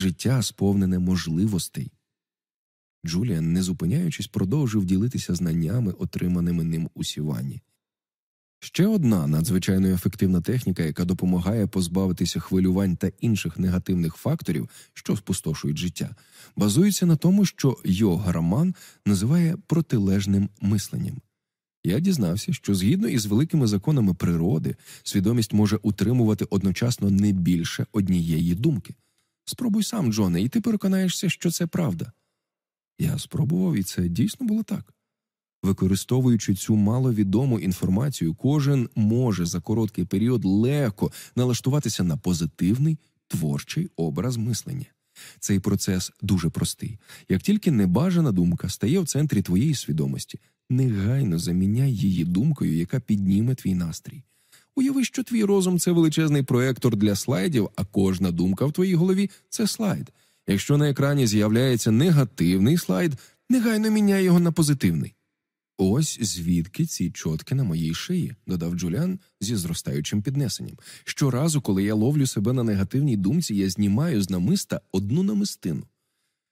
життя сповнене можливостей. Джуліан, не зупиняючись, продовжив ділитися знаннями, отриманими ним у сіванні. Ще одна надзвичайно ефективна техніка, яка допомагає позбавитися хвилювань та інших негативних факторів, що спустошують життя, базується на тому, що йога Раман називає протилежним мисленням. Я дізнався, що згідно із великими законами природи, свідомість може утримувати одночасно не більше однієї думки. Спробуй сам, Джоне, і ти переконаєшся, що це правда. Я спробував, і це дійсно було так. Використовуючи цю маловідому інформацію, кожен може за короткий період легко налаштуватися на позитивний творчий образ мислення. Цей процес дуже простий. Як тільки небажана думка стає в центрі твоєї свідомості, негайно заміняй її думкою, яка підніме твій настрій. Уяви, що твій розум це величезний проектор для слайдів, а кожна думка в твоїй голові це слайд. Якщо на екрані з'являється негативний слайд, негайно міняй його на позитивний. Ось звідки ці чотки на моїй шиї, додав Джуліан зі зростаючим піднесенням. Щоразу, коли я ловлю себе на негативній думці, я знімаю з намиста одну намистину.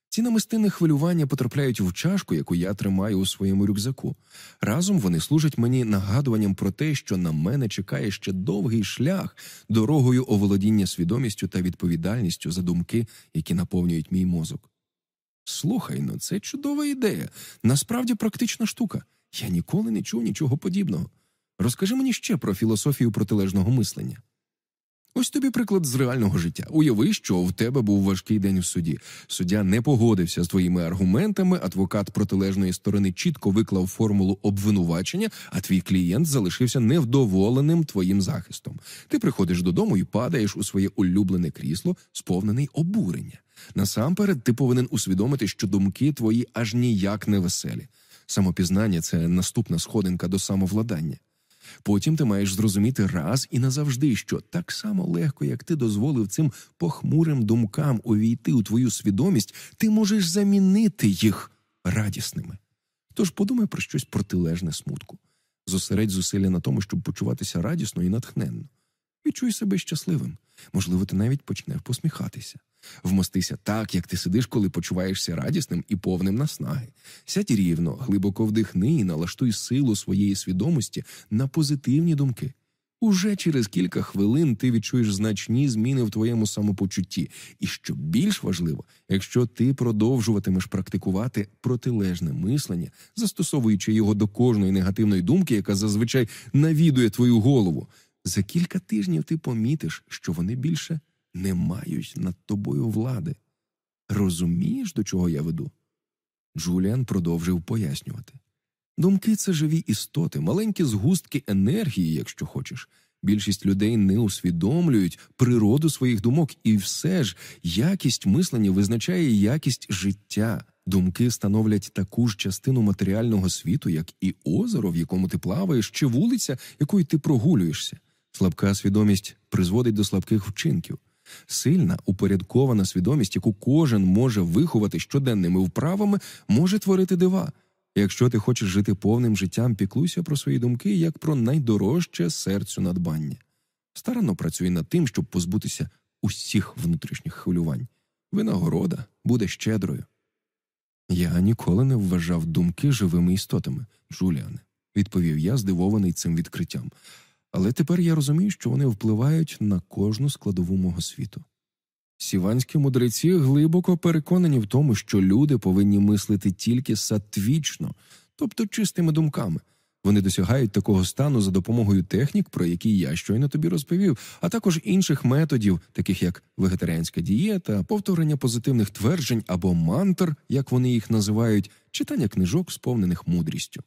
Ці намистини хвилювання потрапляють в чашку, яку я тримаю у своєму рюкзаку. Разом вони служать мені нагадуванням про те, що на мене чекає ще довгий шлях дорогою оволодіння свідомістю та відповідальністю за думки, які наповнюють мій мозок. Слухай ну, це чудова ідея, насправді практична штука. Я ніколи не чув нічого подібного. Розкажи мені ще про філософію протилежного мислення. Ось тобі приклад з реального життя. Уяви, що в тебе був важкий день в суді. Суддя не погодився з твоїми аргументами, адвокат протилежної сторони чітко виклав формулу обвинувачення, а твій клієнт залишився невдоволеним твоїм захистом. Ти приходиш додому і падаєш у своє улюблене крісло, сповнений обурення. Насамперед, ти повинен усвідомити, що думки твої аж ніяк не веселі. Самопізнання це наступна сходинка до самовладання. Потім ти маєш зрозуміти раз і назавжди, що так само легко, як ти дозволив цим похмурим думкам увійти у твою свідомість, ти можеш замінити їх радісними. Тож подумай про щось протилежне смутку. Зосередь зусилля на тому, щоб почуватися радісно і натхненно. Відчуй себе щасливим. Можливо, ти навіть почнеш посміхатися. Вмостися так, як ти сидиш, коли почуваєшся радісним і повним наснаги. Сядь рівно, глибоко вдихни і налаштуй силу своєї свідомості на позитивні думки. Уже через кілька хвилин ти відчуєш значні зміни в твоєму самопочутті, і що більш важливо, якщо ти продовжуватимеш практикувати протилежне мислення, застосовуючи його до кожної негативної думки, яка зазвичай навідує твою голову, за кілька тижнів ти помітиш, що вони більше не мають над тобою влади. Розумієш, до чого я веду? Джуліан продовжив пояснювати. Думки це живі істоти, маленькі згустки енергії, якщо хочеш. Більшість людей не усвідомлюють природу своїх думок, і все ж якість мислення визначає якість життя. Думки становлять таку ж частину матеріального світу, як і озеро, в якому ти плаваєш, чи вулиця, якою ти прогулюєшся. Слабка свідомість призводить до слабких вчинків. Сильна, упорядкована свідомість, яку кожен може виховати щоденними вправами, може творити дива. Якщо ти хочеш жити повним життям, піклуйся про свої думки як про найдорожче серцю надбання. Старанно працюй над тим, щоб позбутися усіх внутрішніх хвилювань. Винагорода буде щедрою. Я ніколи не вважав думки живими істотами, Джуліане, відповів я, здивований цим відкриттям. Але тепер я розумію, що вони впливають на кожну складову мого світу. Сіванські мудреці глибоко переконані в тому, що люди повинні мислити тільки сатвічно, тобто чистими думками. Вони досягають такого стану за допомогою технік, про які я щойно тобі розповів, а також інших методів, таких як вегетаріанська дієта, повторення позитивних тверджень або мантр, як вони їх називають, читання книжок, сповнених мудрістю.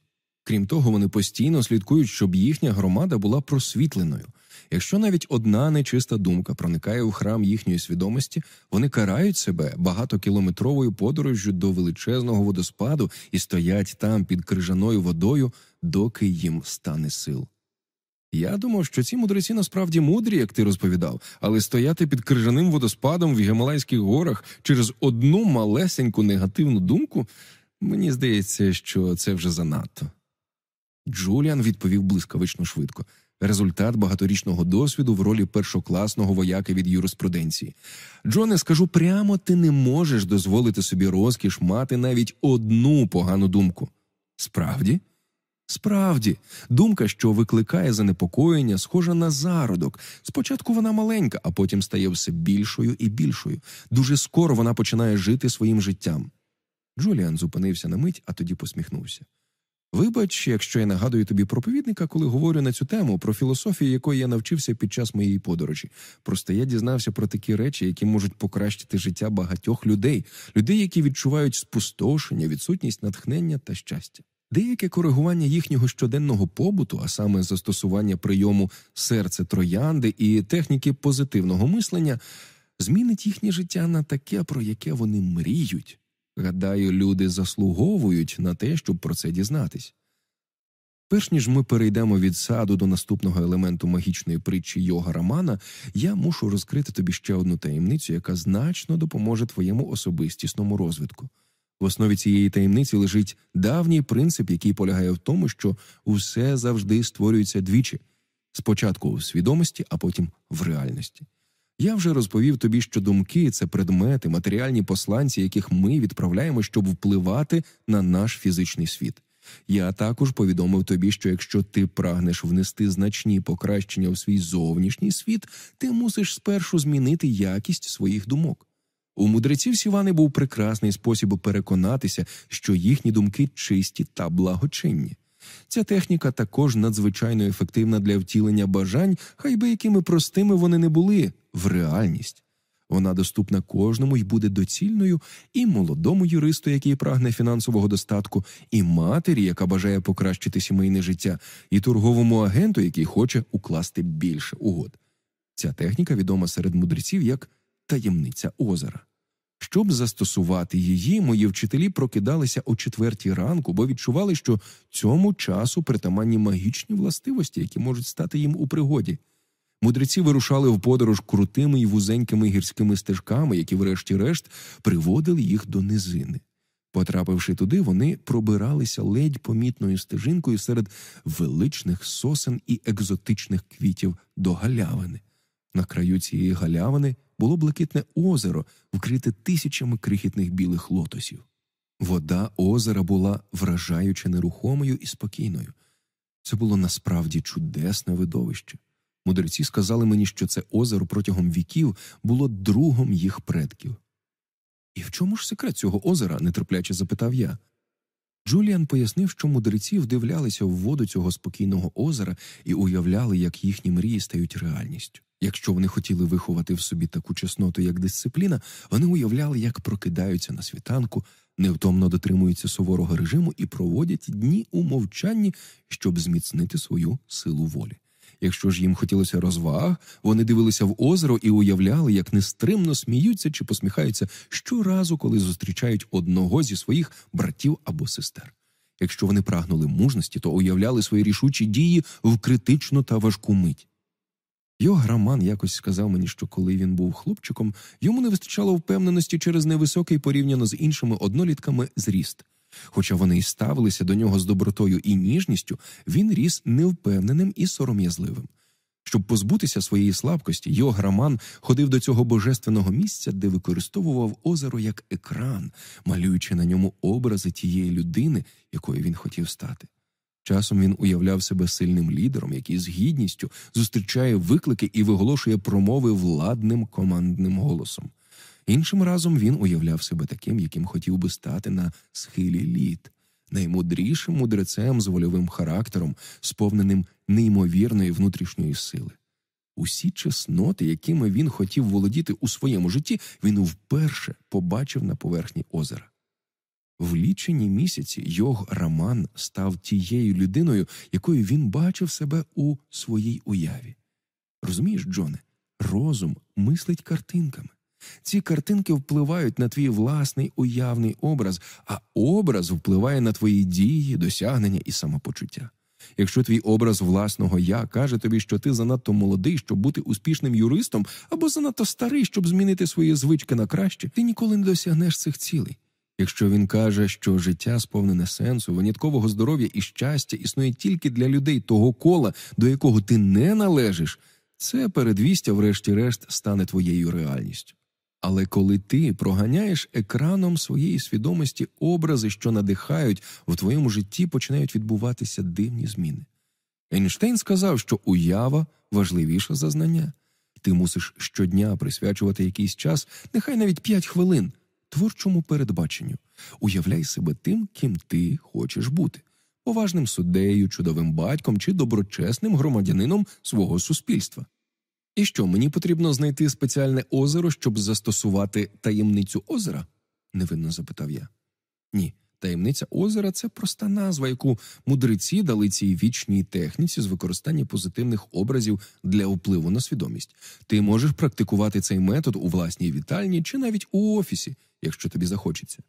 Крім того, вони постійно слідкують, щоб їхня громада була просвітленою. Якщо навіть одна нечиста думка проникає у храм їхньої свідомості, вони карають себе багатокілометровою подорожжю до величезного водоспаду і стоять там під крижаною водою, доки їм стане сил. Я думав, що ці мудреці насправді мудрі, як ти розповідав, але стояти під крижаним водоспадом в Гімалайських горах через одну малесеньку негативну думку, мені здається, що це вже занадто. Джуліан відповів блискавично швидко. результат багаторічного досвіду в ролі першокласного вояки від юриспруденції. Джоне, скажу прямо, ти не можеш дозволити собі розкіш мати навіть одну погану думку. Справді? Справді, думка, що викликає занепокоєння, схожа на зародок. Спочатку вона маленька, а потім стає все більшою і більшою. Дуже скоро вона починає жити своїм життям. Джуліан зупинився на мить, а тоді посміхнувся. Вибач, якщо я нагадую тобі проповідника, коли говорю на цю тему про філософію, якої я навчився під час моєї подорожі. Просто я дізнався про такі речі, які можуть покращити життя багатьох людей, людей, які відчувають спустошення, відсутність натхнення та щастя. Деяке коригування їхнього щоденного побуту, а саме застосування прийому серце троянди і техніки позитивного мислення, змінить їхнє життя на таке, про яке вони мріють. Гадаю, люди заслуговують на те, щоб про це дізнатись. Перш ніж ми перейдемо від саду до наступного елементу магічної притчі йога Романа, я мушу розкрити тобі ще одну таємницю, яка значно допоможе твоєму особистісному розвитку. В основі цієї таємниці лежить давній принцип, який полягає в тому, що усе завжди створюється двічі спочатку в свідомості, а потім в реальності. Я вже розповів тобі, що думки це предмети, матеріальні посланці, яких ми відправляємо, щоб впливати на наш фізичний світ. Я також повідомив тобі, що якщо ти прагнеш внести значні покращення у свій зовнішній світ, ти мусиш спершу змінити якість своїх думок. У мудреців Сівани був прекрасний спосіб переконатися, що їхні думки чисті та благочинні. Ця техніка також надзвичайно ефективна для втілення бажань, хай би якими простими вони не були, в реальність. Вона доступна кожному і буде доцільною і молодому юристу, який прагне фінансового достатку, і матері, яка бажає покращити сімейне життя, і торговому агенту, який хоче укласти більше угод. Ця техніка відома серед мудреців як таємниця озера. Щоб застосувати її, мої вчителі прокидалися о четвертій ранку, бо відчували, що цьому часу притаманні магічні властивості, які можуть стати їм у пригоді. Мудреці вирушали в подорож крутими й вузенькими гірськими стежками, які, врешті-решт, приводили їх до низини. Потрапивши туди, вони пробиралися ледь помітною стежинкою серед величних сосен і екзотичних квітів до галявини. На краю цієї галявини було блакитне озеро, вкрите тисячами крихітних білих лотосів. Вода озера була вражаюче нерухомою і спокійною. Це було насправді чудесне видовище. Мудреці сказали мені, що це озеро протягом віків було другом їх предків. І в чому ж секрет цього озера? нетерпляче запитав я. Джуліан пояснив, що мудреці вдивлялися в воду цього спокійного озера і уявляли, як їхні мрії стають реальністю. Якщо вони хотіли виховати в собі таку чесноту, як дисципліна, вони уявляли, як прокидаються на світанку, невтомно дотримуються суворого режиму і проводять дні у мовчанні, щоб зміцнити свою силу волі. Якщо ж їм хотілося розваг, вони дивилися в озеро і уявляли, як нестримно сміються чи посміхаються щоразу, коли зустрічають одного зі своїх братів або сестер. Якщо вони прагнули мужності, то уявляли свої рішучі дії в критичну та важку мить. Його граман якось сказав мені, що коли він був хлопчиком, йому не вистачало впевненості через невисокий порівняно з іншими однолітками зріст. Хоча вони й ставилися до нього з добротою і ніжністю, він ріс невпевненим і сором'язливим. Щоб позбутися своєї слабкості, його граман ходив до цього божественного місця, де використовував озеро як екран, малюючи на ньому образи тієї людини, якою він хотів стати. Часом він уявляв себе сильним лідером, який з гідністю зустрічає виклики і виголошує промови владним командним голосом. Іншим разом він уявляв себе таким, яким хотів би стати на схилі літ, наймудрішим мудрецем з вольовим характером, сповненим неймовірної внутрішньої сили. Усі чесноти, якими він хотів володіти у своєму житті, він вперше побачив на поверхні озера. В лічені місяці його Раман став тією людиною, якою він бачив себе у своїй уяві. Розумієш, Джоне, розум мислить картинками. Ці картинки впливають на твій власний уявний образ, а образ впливає на твої дії, досягнення і самопочуття. Якщо твій образ власного я каже тобі, що ти занадто молодий, щоб бути успішним юристом, або занадто старий, щоб змінити свої звички на краще, ти ніколи не досягнеш цих цілей. Якщо він каже, що життя сповнене сенсу, виняткового здоров'я і щастя існує тільки для людей того кола, до якого ти не належиш, це передвістя, врешті-решт, стане твоєю реальністю. Але коли ти проганяєш екраном своєї свідомості образи, що надихають, в твоєму житті починають відбуватися дивні зміни. Ейнштейн сказав, що уява важливіша за знання. Ти мусиш щодня присвячувати якийсь час, нехай навіть п'ять хвилин, творчому передбаченню. Уявляй себе тим, ким ти хочеш бути поважним суддею, чудовим батьком чи доброчесним громадянином свого суспільства. І що мені потрібно знайти спеціальне озеро, щоб застосувати таємницю озера? невинно запитав я. Ні, таємниця озера це проста назва, яку мудреці дали цій вічній техніці з використання позитивних образів для впливу на свідомість. Ти можеш практикувати цей метод у власній вітальні чи навіть у офісі, якщо тобі захочеться.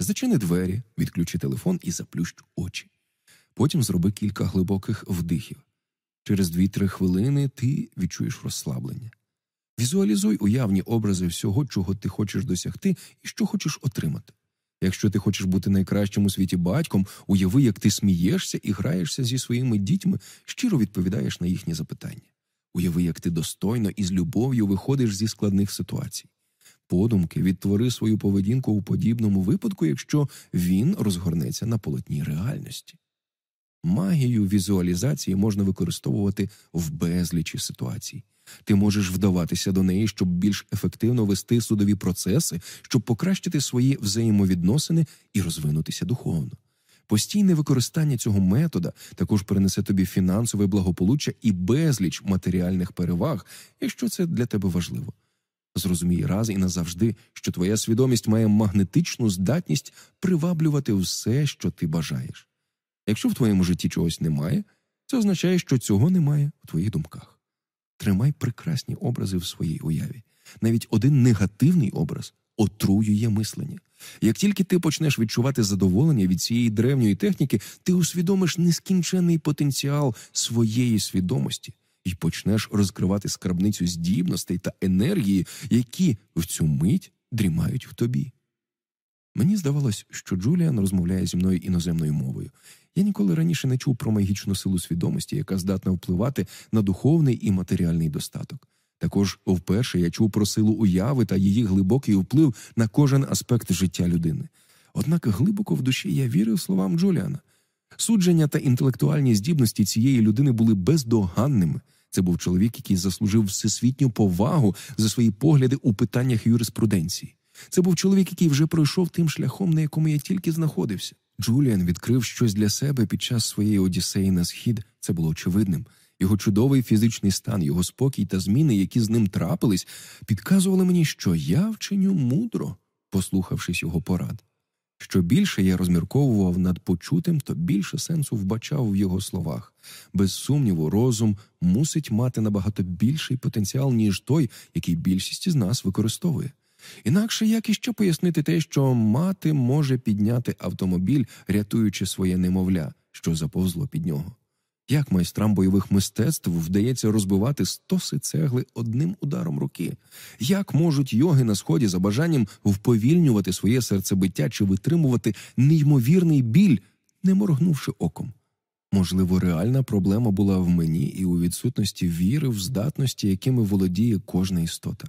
Зачини двері, відключи телефон і заплющ очі. Потім зроби кілька глибоких вдихів. Через 2-3 хвилини ти відчуєш розслаблення. Візуалізуй уявні образи всього, чого ти хочеш досягти і що хочеш отримати. Якщо ти хочеш бути найкращим у світі батьком, уяви, як ти смієшся і граєшся зі своїми дітьми, щиро відповідаєш на їхні запитання. Уяви, як ти достойно і з любов'ю виходиш зі складних ситуацій. Подумки відтвори свою поведінку у подібному випадку, якщо він розгорнеться на полотні реальності. Магію візуалізації можна використовувати в безлічі ситуацій. Ти можеш вдаватися до неї, щоб більш ефективно вести судові процеси, щоб покращити свої взаємовідносини і розвинутися духовно. Постійне використання цього метода також принесе тобі фінансове благополуччя і безліч матеріальних переваг, якщо це для тебе важливо. Зрозумій раз і назавжди, що твоя свідомість має магнетичну здатність приваблювати все, що ти бажаєш. Якщо в твоєму житті чогось немає, це означає, що цього немає в твоїх думках. Тримай прекрасні образи в своїй уяві. Навіть один негативний образ отруює мислення. Як тільки ти почнеш відчувати задоволення від цієї древньої техніки, ти усвідомиш нескінчений потенціал своєї свідомості і почнеш розкривати скарбницю здібностей та енергії, які в цю мить дрімають в тобі. Мені здавалось, що Джуліан розмовляє зі мною іноземною мовою. Я ніколи раніше не чув про магічну силу свідомості, яка здатна впливати на духовний і матеріальний достаток. Також вперше я чув про силу уяви та її глибокий вплив на кожен аспект життя людини. Однак глибоко в душі я вірив словам Джуліана. Судження та інтелектуальні здібності цієї людини були бездоганними. Це був чоловік, який заслужив всесвітню повагу за свої погляди у питаннях юриспруденції. Це був чоловік, який вже пройшов тим шляхом, на якому я тільки знаходився. Джуліан відкрив щось для себе під час своєї одіссеї на схід. Це було очевидним. Його чудовий фізичний стан, його спокій та зміни, які з ним трапились, підказували мені, що я вчиню мудро, послухавшись його порад. Що більше я розмірковував над почутим, то більше сенсу вбачав в його словах. Без сумніву, розум мусить мати набагато більший потенціал, ніж той, який більшість із нас використовує. Інакше як іще пояснити те, що мати може підняти автомобіль, рятуючи своє немовля, що заповзло під нього. Як майстрам бойових мистецтв вдається розбивати стоси цегли одним ударом руки? Як можуть йоги на сході за бажанням вповільнювати своє серцебиття чи витримувати неймовірний біль, не моргнувши оком? Можливо, реальна проблема була в мені і у відсутності віри в здатності, якими володіє кожна істота.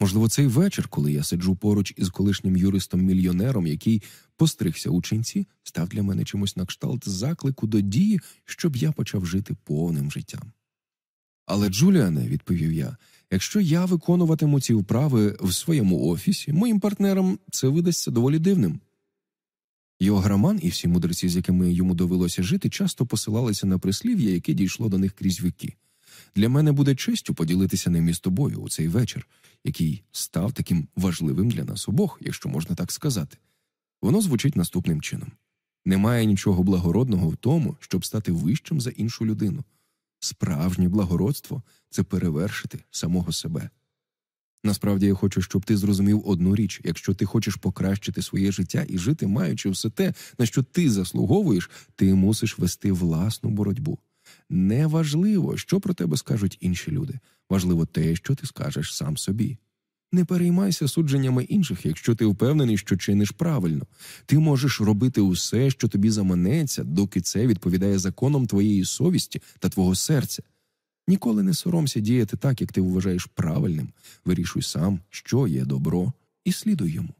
Можливо, цей вечір, коли я сиджу поруч із колишнім юристом-мільйонером, який постригся у чинці, став для мене чимось на кшталт заклику до дії, щоб я почав жити повним життям. Але, Джуліане, відповів я, якщо я виконуватиму ці вправи в своєму офісі, моїм партнерам це видасться доволі дивним. Йограман і всі мудреці, з якими йому довелося жити, часто посилалися на прислів'я, яке дійшло до них крізь віки. Для мене буде честю поділитися ним із тобою у цей вечір, який став таким важливим для нас обох, якщо можна так сказати. Воно звучить наступним чином: немає нічого благородного в тому, щоб стати вищим за іншу людину. Справжнє благородство це перевершити самого себе. Насправді я хочу, щоб ти зрозумів одну річ: якщо ти хочеш покращити своє життя і жити, маючи все те, на що ти заслуговуєш, ти мусиш вести власну боротьбу. Неважливо, що про тебе скажуть інші люди. Важливо те, що ти скажеш сам собі. Не переймайся судженнями інших, якщо ти впевнений, що чиниш правильно. Ти можеш робити усе, що тобі заманеться, доки це відповідає законам твоєї совісті та твого серця. Ніколи не соромся діяти так, як ти вважаєш правильним. Вирішуй сам, що є добро, і слідуй йому.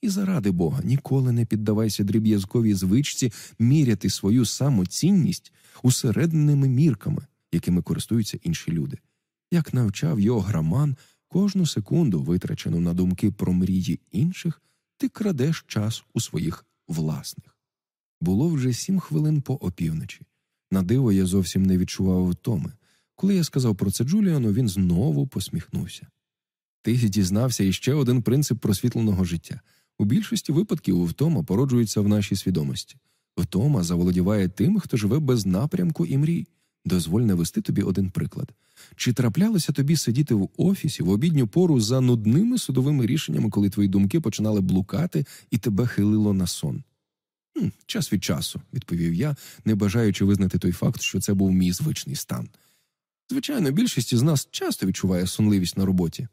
І заради Бога, ніколи не піддавайся дріб'язковій звичці міряти свою самоцінність усередними мірками, якими користуються інші люди. Як навчав його граман, кожну секунду, витрачену на думки про мрії інших, ти крадеш час у своїх власних. Було вже сім хвилин по опівночі. На диво я зовсім не відчував втоми. Коли я сказав про це Джуліану, він знову посміхнувся. Ти дізнався іще один принцип просвітленого життя. У більшості випадків втома породжується в нашій свідомості. Втома заволодіває тим, хто живе без напрямку і мрій. Дозволь навести тобі один приклад. Чи траплялося тобі сидіти в офісі в обідню пору за нудними судовими рішеннями, коли твої думки починали блукати і тебе хилило на сон? «Хм, Час від часу, відповів я, не бажаючи визнати той факт, що це був мій звичний стан. Звичайно, більшість із нас часто відчуває сонливість на роботі.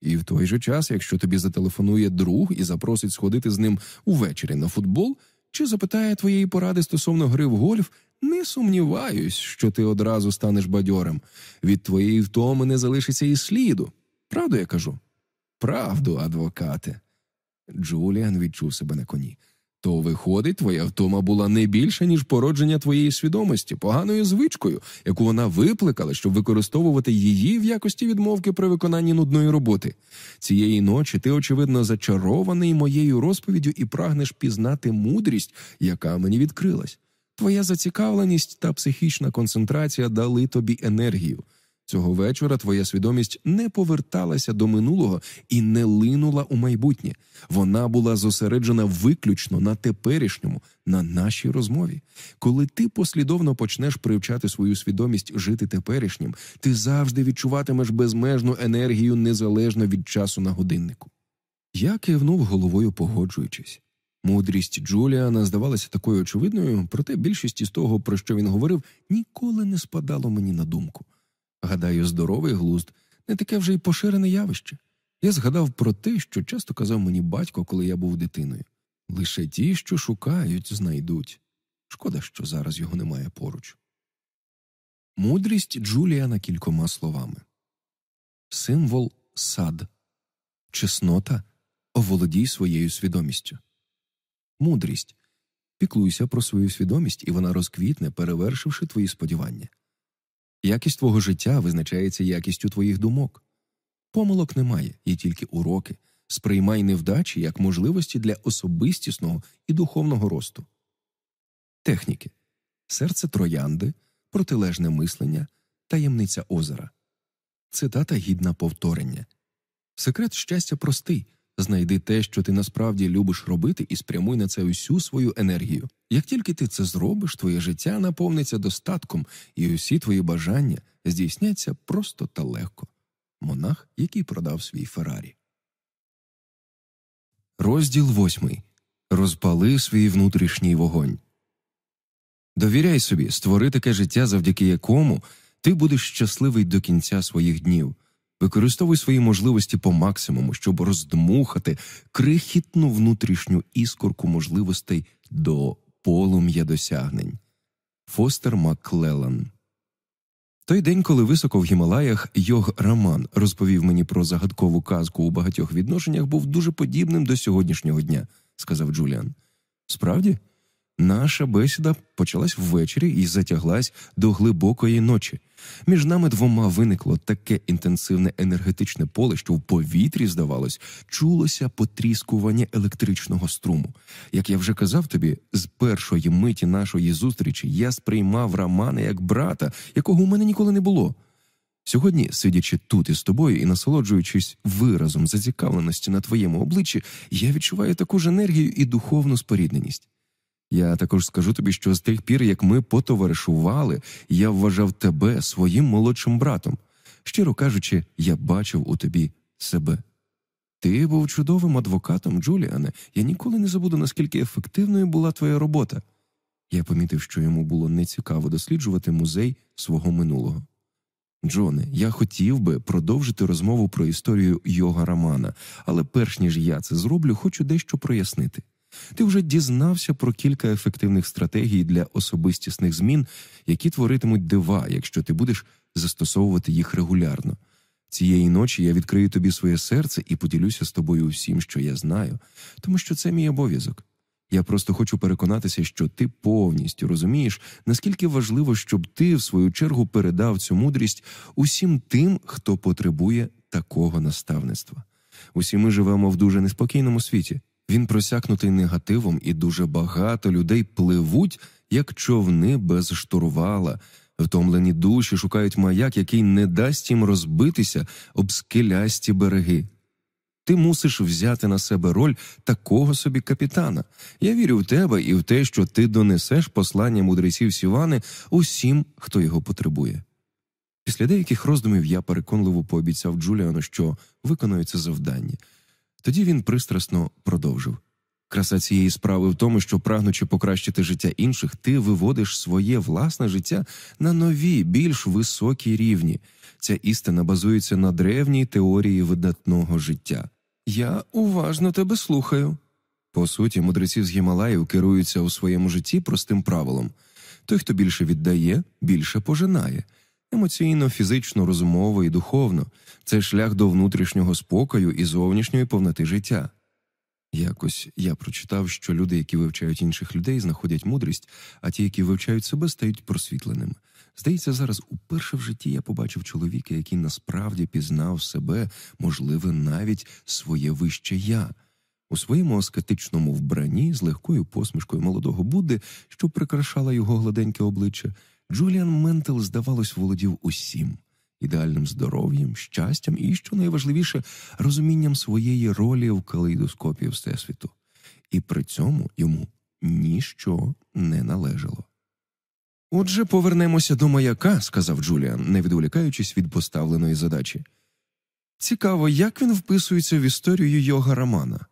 І в той же час, якщо тобі зателефонує друг і запросить сходити з ним увечері на футбол, чи запитає твоєї поради стосовно гри в гольф, не сумніваюсь, що ти одразу станеш бадьорем. Від твоєї втоми не залишиться і сліду. Правду я кажу? Правду, адвокате. Джуліан відчув себе на коні. То, виходить, твоя втома була не більше, ніж породження твоєї свідомості, поганою звичкою, яку вона викликала, щоб використовувати її в якості відмовки при виконанні нудної роботи. Цієї ночі ти, очевидно, зачарований моєю розповіддю і прагнеш пізнати мудрість, яка мені відкрилась. Твоя зацікавленість та психічна концентрація дали тобі енергію. Цього вечора твоя свідомість не поверталася до минулого і не линула у майбутнє. Вона була зосереджена виключно на теперішньому, на нашій розмові. Коли ти послідовно почнеш привчати свою свідомість жити теперішнім, ти завжди відчуватимеш безмежну енергію незалежно від часу на годиннику. Я кивнув головою, погоджуючись. Мудрість Джуліана здавалася такою очевидною, проте більшість із того, про що він говорив, ніколи не спадало мені на думку. Гадаю, здоровий глузд не таке вже й поширене явище. Я згадав про те, що часто казав мені батько, коли я був дитиною. Лише ті, що шукають, знайдуть. Шкода, що зараз його немає поруч. Мудрість Джуліана кількома словами Символ сад, чеснота оволодій своєю свідомістю. Мудрість піклуйся про свою свідомість, і вона розквітне, перевершивши твої сподівання. Якість твого життя визначається якістю твоїх думок. Помилок немає, є тільки уроки. Сприймай невдачі як можливості для особистісного і духовного росту. Техніки серце троянди, протилежне мислення, таємниця озера. Цитата гідна повторення. Секрет щастя простий. Знайди те, що ти насправді любиш робити, і спрямуй на це усю свою енергію. Як тільки ти це зробиш, твоє життя наповниться достатком, і усі твої бажання здійсняться просто та легко. Монах, який продав свій Феррарі. Розділ восьмий. Розпали свій внутрішній вогонь. Довіряй собі, створи таке життя, завдяки якому ти будеш щасливий до кінця своїх днів. Використовуй свої можливості по максимуму, щоб роздмухати крихітну внутрішню іскорку можливостей до полум'я досягнень. Фостер Макклелан той день, коли високо в Гімалаях Йог Раман розповів мені про загадкову казку у багатьох відношеннях, був дуже подібним до сьогоднішнього дня, сказав Джуліан. Справді, Наша бесіда почалась ввечері і затяглась до глибокої ночі. Між нами двома виникло таке інтенсивне енергетичне поле, що в повітрі, здавалось, чулося потріскування електричного струму. Як я вже казав тобі, з першої миті нашої зустрічі я сприймав Рамана як брата, якого у мене ніколи не було. Сьогодні, сидячи тут із тобою і насолоджуючись виразом зацікавленості на твоєму обличчі, я відчуваю таку ж енергію і духовну спорідненість. Я також скажу тобі, що з тих пір, як ми потоваришували, я вважав тебе своїм молодшим братом. Щиро кажучи, я бачив у тобі себе. Ти був чудовим адвокатом, Джуліане. Я ніколи не забуду, наскільки ефективною була твоя робота. Я помітив, що йому було нецікаво досліджувати музей свого минулого. Джоне, я хотів би продовжити розмову про історію йога Романа, але перш ніж я це зроблю, хочу дещо прояснити. Ти вже дізнався про кілька ефективних стратегій для особистісних змін, які творитимуть дива, якщо ти будеш застосовувати їх регулярно. Цієї ночі я відкрию тобі своє серце і поділюся з тобою всім, що я знаю, тому що це мій обов'язок. Я просто хочу переконатися, що ти повністю розумієш, наскільки важливо, щоб ти, в свою чергу, передав цю мудрість усім тим, хто потребує такого наставництва. Усі ми живемо в дуже неспокійному світі. Він просякнутий негативом, і дуже багато людей пливуть, як човни без штурвала. Втомлені душі шукають маяк, який не дасть їм розбитися об скелясті береги. Ти мусиш взяти на себе роль такого собі капітана. Я вірю в тебе і в те, що ти донесеш послання мудреців Сівани усім, хто його потребує. Після деяких роздумів я переконливо пообіцяв Джуліану, що виконую це завдання. Тоді він пристрасно продовжив. Краса цієї справи в тому, що, прагнучи покращити життя інших, ти виводиш своє власне життя на нові, більш високі рівні. Ця істина базується на древній теорії видатного життя. Я уважно тебе слухаю. По суті, мудреці з Гімалаїв керуються у своєму житті простим правилом той, хто більше віддає, більше пожинає. Емоційно, фізично, розумово і духовно це шлях до внутрішнього спокою і зовнішньої повноти життя. Якось я прочитав, що люди, які вивчають інших людей, знаходять мудрість, а ті, які вивчають себе, стають просвітленими. Здається, зараз уперше в житті я побачив чоловіка, який насправді пізнав себе, можливе, навіть своє вище я. У своєму аскетичному вбранні з легкою посмішкою молодого Будди, що прикрашала його гладеньке обличчя, Джуліан Ментел, здавалось, володів усім ідеальним здоров'ям, щастям і, що найважливіше, розумінням своєї ролі в калейдоскопі Всесвіту. І при цьому йому ніщо не належало. Отже, повернемося до маяка, сказав Джуліан, не відволікаючись від поставленої задачі. Цікаво, як він вписується в історію йога Романа.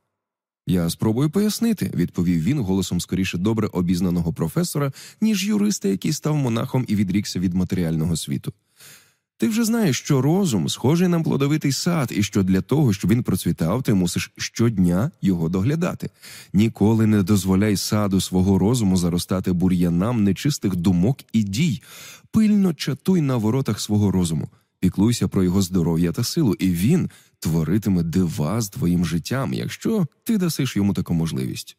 Я спробую пояснити, відповів він голосом скоріше добре обізнаного професора, ніж юриста, який став монахом і відрікся від матеріального світу. Ти вже знаєш, що розум схожий на плодовитий сад, і що для того, щоб він процвітав, ти мусиш щодня його доглядати. Ніколи не дозволяй саду свого розуму заростати бур'янам нечистих думок і дій. Пильно чатуй на воротах свого розуму, піклуйся про його здоров'я та силу, і він творитиме дива з твоїм життям, якщо ти дасиш йому таку можливість.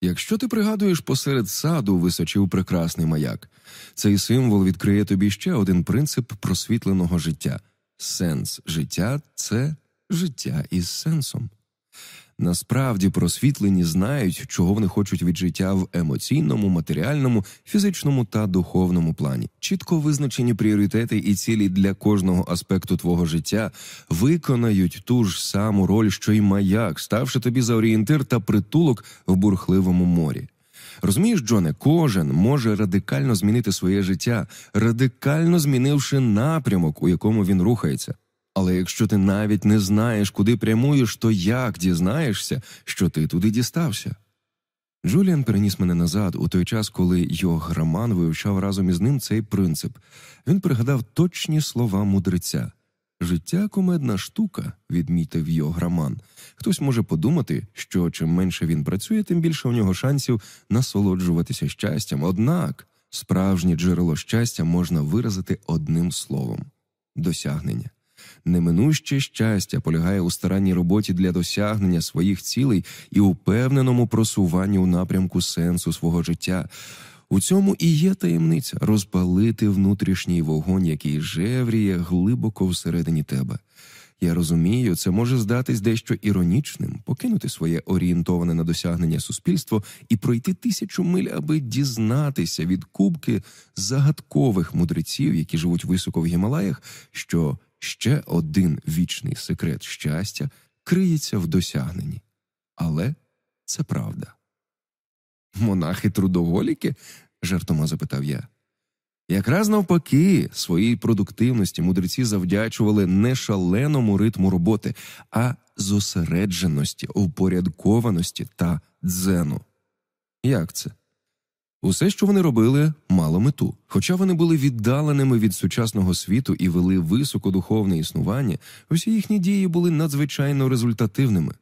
Якщо ти пригадуєш посеред саду височив прекрасний маяк, цей символ відкриє тобі ще один принцип просвітленого життя сенс життя це життя із сенсом. Насправді просвітлені знають, чого вони хочуть від життя в емоційному, матеріальному, фізичному та духовному плані. Чітко визначені пріоритети і цілі для кожного аспекту твого життя виконають ту ж саму роль, що й маяк, ставши тобі за орієнтир та притулок в бурхливому морі. Розумієш, Джоне, кожен може радикально змінити своє життя, радикально змінивши напрямок, у якому він рухається. Але якщо ти навіть не знаєш, куди прямуєш, то як дізнаєшся, що ти туди дістався? Джуліан переніс мене назад у той час, коли його Роман вивчав разом із ним цей принцип. Він пригадав точні слова мудреця. Життя кумедна штука, відмітив його Роман. Хтось може подумати, що чим менше він працює, тим більше у нього шансів насолоджуватися щастям. Однак справжнє джерело щастя можна виразити одним словом досягнення. Неминуще щастя полягає у старанній роботі для досягнення своїх цілей і упевненому просуванні у напрямку сенсу свого життя. У цьому і є таємниця розпалити внутрішній вогонь, який жевріє глибоко всередині тебе. Я розумію, це може здатись дещо іронічним, покинути своє орієнтоване на досягнення суспільство і пройти тисячу миль, аби дізнатися від кубки загадкових мудреців, які живуть високо в Гімалаях, що ще один вічний секрет щастя криється в досягненні. Але це правда. Монахи трудоголіки? жартома запитав я. Якраз навпаки, своїй продуктивності мудреці завдячували не шаленому ритму роботи, а зосередженості, упорядкованості та дзену. Як це? Усе, що вони робили, мало мету. Хоча вони були віддаленими від сучасного світу і вели високодуховне існування, усі їхні дії були надзвичайно результативними.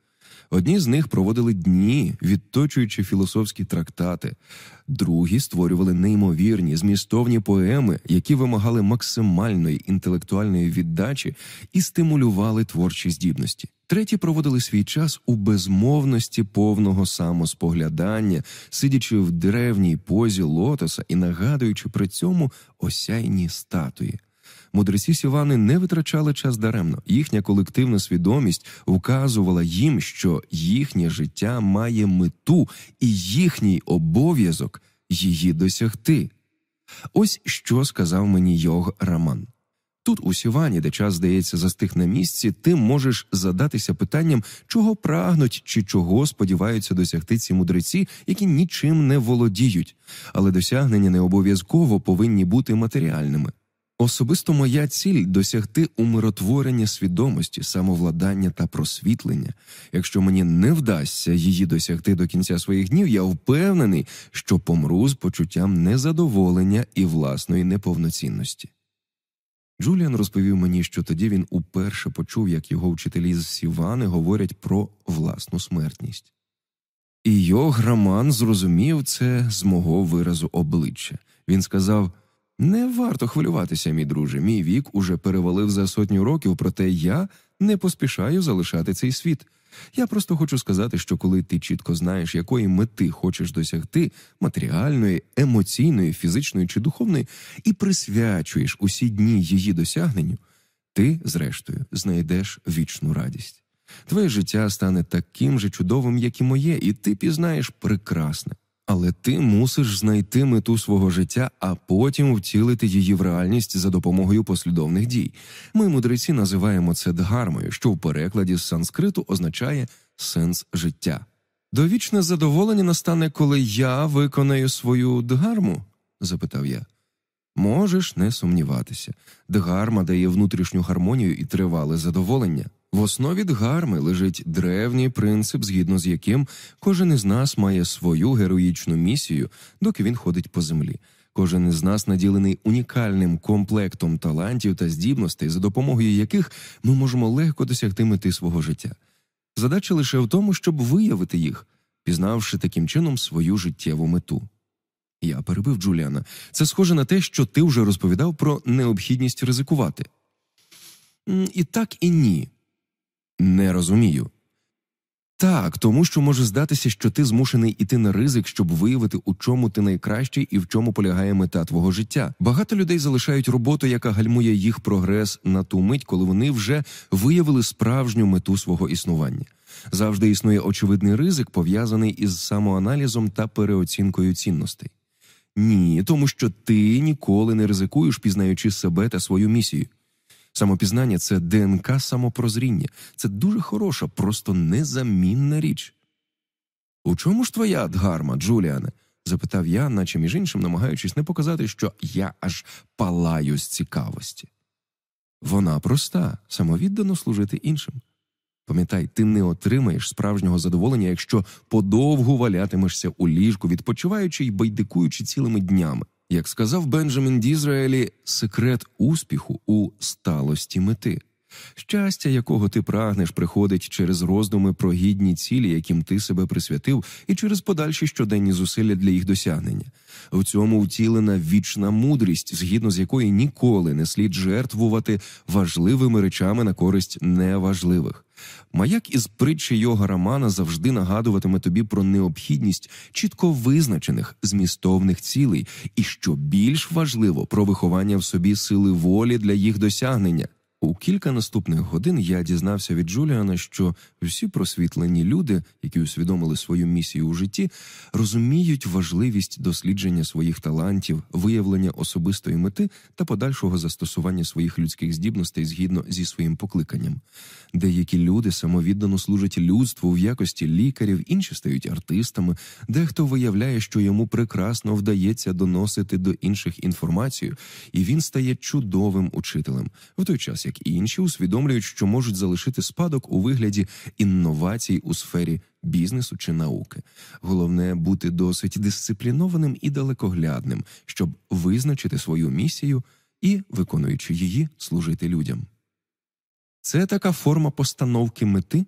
Одні з них проводили дні, відточуючи філософські трактати, другі створювали неймовірні змістовні поеми, які вимагали максимальної інтелектуальної віддачі і стимулювали творчі здібності. Треті проводили свій час у безмовності повного самоспоглядання, сидячи в древній позі лотоса і нагадуючи при цьому осяйні статуї. Мудреці Сівани не витрачали час даремно. Їхня колективна свідомість вказувала їм, що їхнє життя має мету і їхній обов'язок її досягти. Ось що сказав мені Йог Раман. Тут, у Сівані, де час здається застиг на місці, ти можеш задатися питанням, чого прагнуть чи чого сподіваються досягти ці мудреці, які нічим не володіють, але досягнення не обов'язково повинні бути матеріальними. Особисто моя ціль досягти умиротворення свідомості, самовладання та просвітлення. Якщо мені не вдасться її досягти до кінця своїх днів, я впевнений, що помру з почуттям незадоволення і власної неповноцінності. Джуліан розповів мені, що тоді він уперше почув, як його вчителі з Сівани говорять про власну смертність. І його Раман зрозумів це з мого виразу обличчя. Він сказав. Не варто хвилюватися, мій друже. Мій вік уже перевалив за сотню років, проте я не поспішаю залишати цей світ. Я просто хочу сказати, що коли ти чітко знаєш, якої мети хочеш досягти матеріальної, емоційної, фізичної чи духовної, і присвячуєш усі дні її досягненню, ти, зрештою, знайдеш вічну радість. Твоє життя стане таким же чудовим, як і моє, і ти пізнаєш прекрасне. Але ти мусиш знайти мету свого життя, а потім втілити її в реальність за допомогою послідовних дій. Ми, мудреці, називаємо це дгармою, що в перекладі з санскриту означає сенс життя. Довічне задоволення настане, коли я виконаю свою дгарму? запитав я. Можеш не сумніватися. Дгарма дає внутрішню гармонію і тривале задоволення. В основі дгарми лежить древній принцип, згідно з яким кожен із нас має свою героїчну місію, доки він ходить по землі. Кожен із нас наділений унікальним комплектом талантів та здібностей, за допомогою яких ми можемо легко досягти мети свого життя. Задача лише в тому, щоб виявити їх, пізнавши таким чином свою життєву мету. Я перебив Джуліана. Це схоже на те, що ти вже розповідав про необхідність ризикувати. І так, і ні. Не розумію. Так, тому що може здатися, що ти змушений іти на ризик, щоб виявити, у чому ти найкращий і в чому полягає мета твого життя. Багато людей залишають роботу, яка гальмує їх прогрес на ту мить, коли вони вже виявили справжню мету свого існування. Завжди існує очевидний ризик, пов'язаний із самоаналізом та переоцінкою цінностей. Ні, тому що ти ніколи не ризикуєш, пізнаючи себе та свою місію. Самопізнання це ДНК самопрозріння, це дуже хороша, просто незамінна річ. У чому ж твоя дгарма, Джуліане? запитав я, наче між іншим, намагаючись не показати, що я аж палаю з цікавості. Вона проста, самовіддано служити іншим. Пам'ятай, ти не отримаєш справжнього задоволення, якщо подовгу валятимешся у ліжку, відпочиваючи й байдикуючи цілими днями. Як сказав Бенджамін Дізраелі, секрет успіху у сталості мети. Щастя, якого ти прагнеш, приходить через роздуми про гідні цілі, яким ти себе присвятив, і через подальші щоденні зусилля для їх досягнення. В цьому втілена вічна мудрість, згідно з якої ніколи не слід жертвувати важливими речами на користь неважливих. Маяк із притчі його романа завжди нагадуватиме тобі про необхідність чітко визначених змістовних цілей, і що більш важливо про виховання в собі сили волі для їх досягнення. У кілька наступних годин я дізнався від Джуліана, що всі просвітлені люди, які усвідомили свою місію у житті, розуміють важливість дослідження своїх талантів, виявлення особистої мети та подальшого застосування своїх людських здібностей згідно зі своїм покликанням. Деякі люди самовіддано служать людству в якості лікарів, інші стають артистами, дехто виявляє, що йому прекрасно вдається доносити до інших інформацію, і він стає чудовим учителем в той час як і інші, усвідомлюють, що можуть залишити спадок у вигляді інновацій у сфері бізнесу чи науки. Головне бути досить дисциплінованим і далекоглядним, щоб визначити свою місію і, виконуючи її, служити людям. Це така форма постановки мети.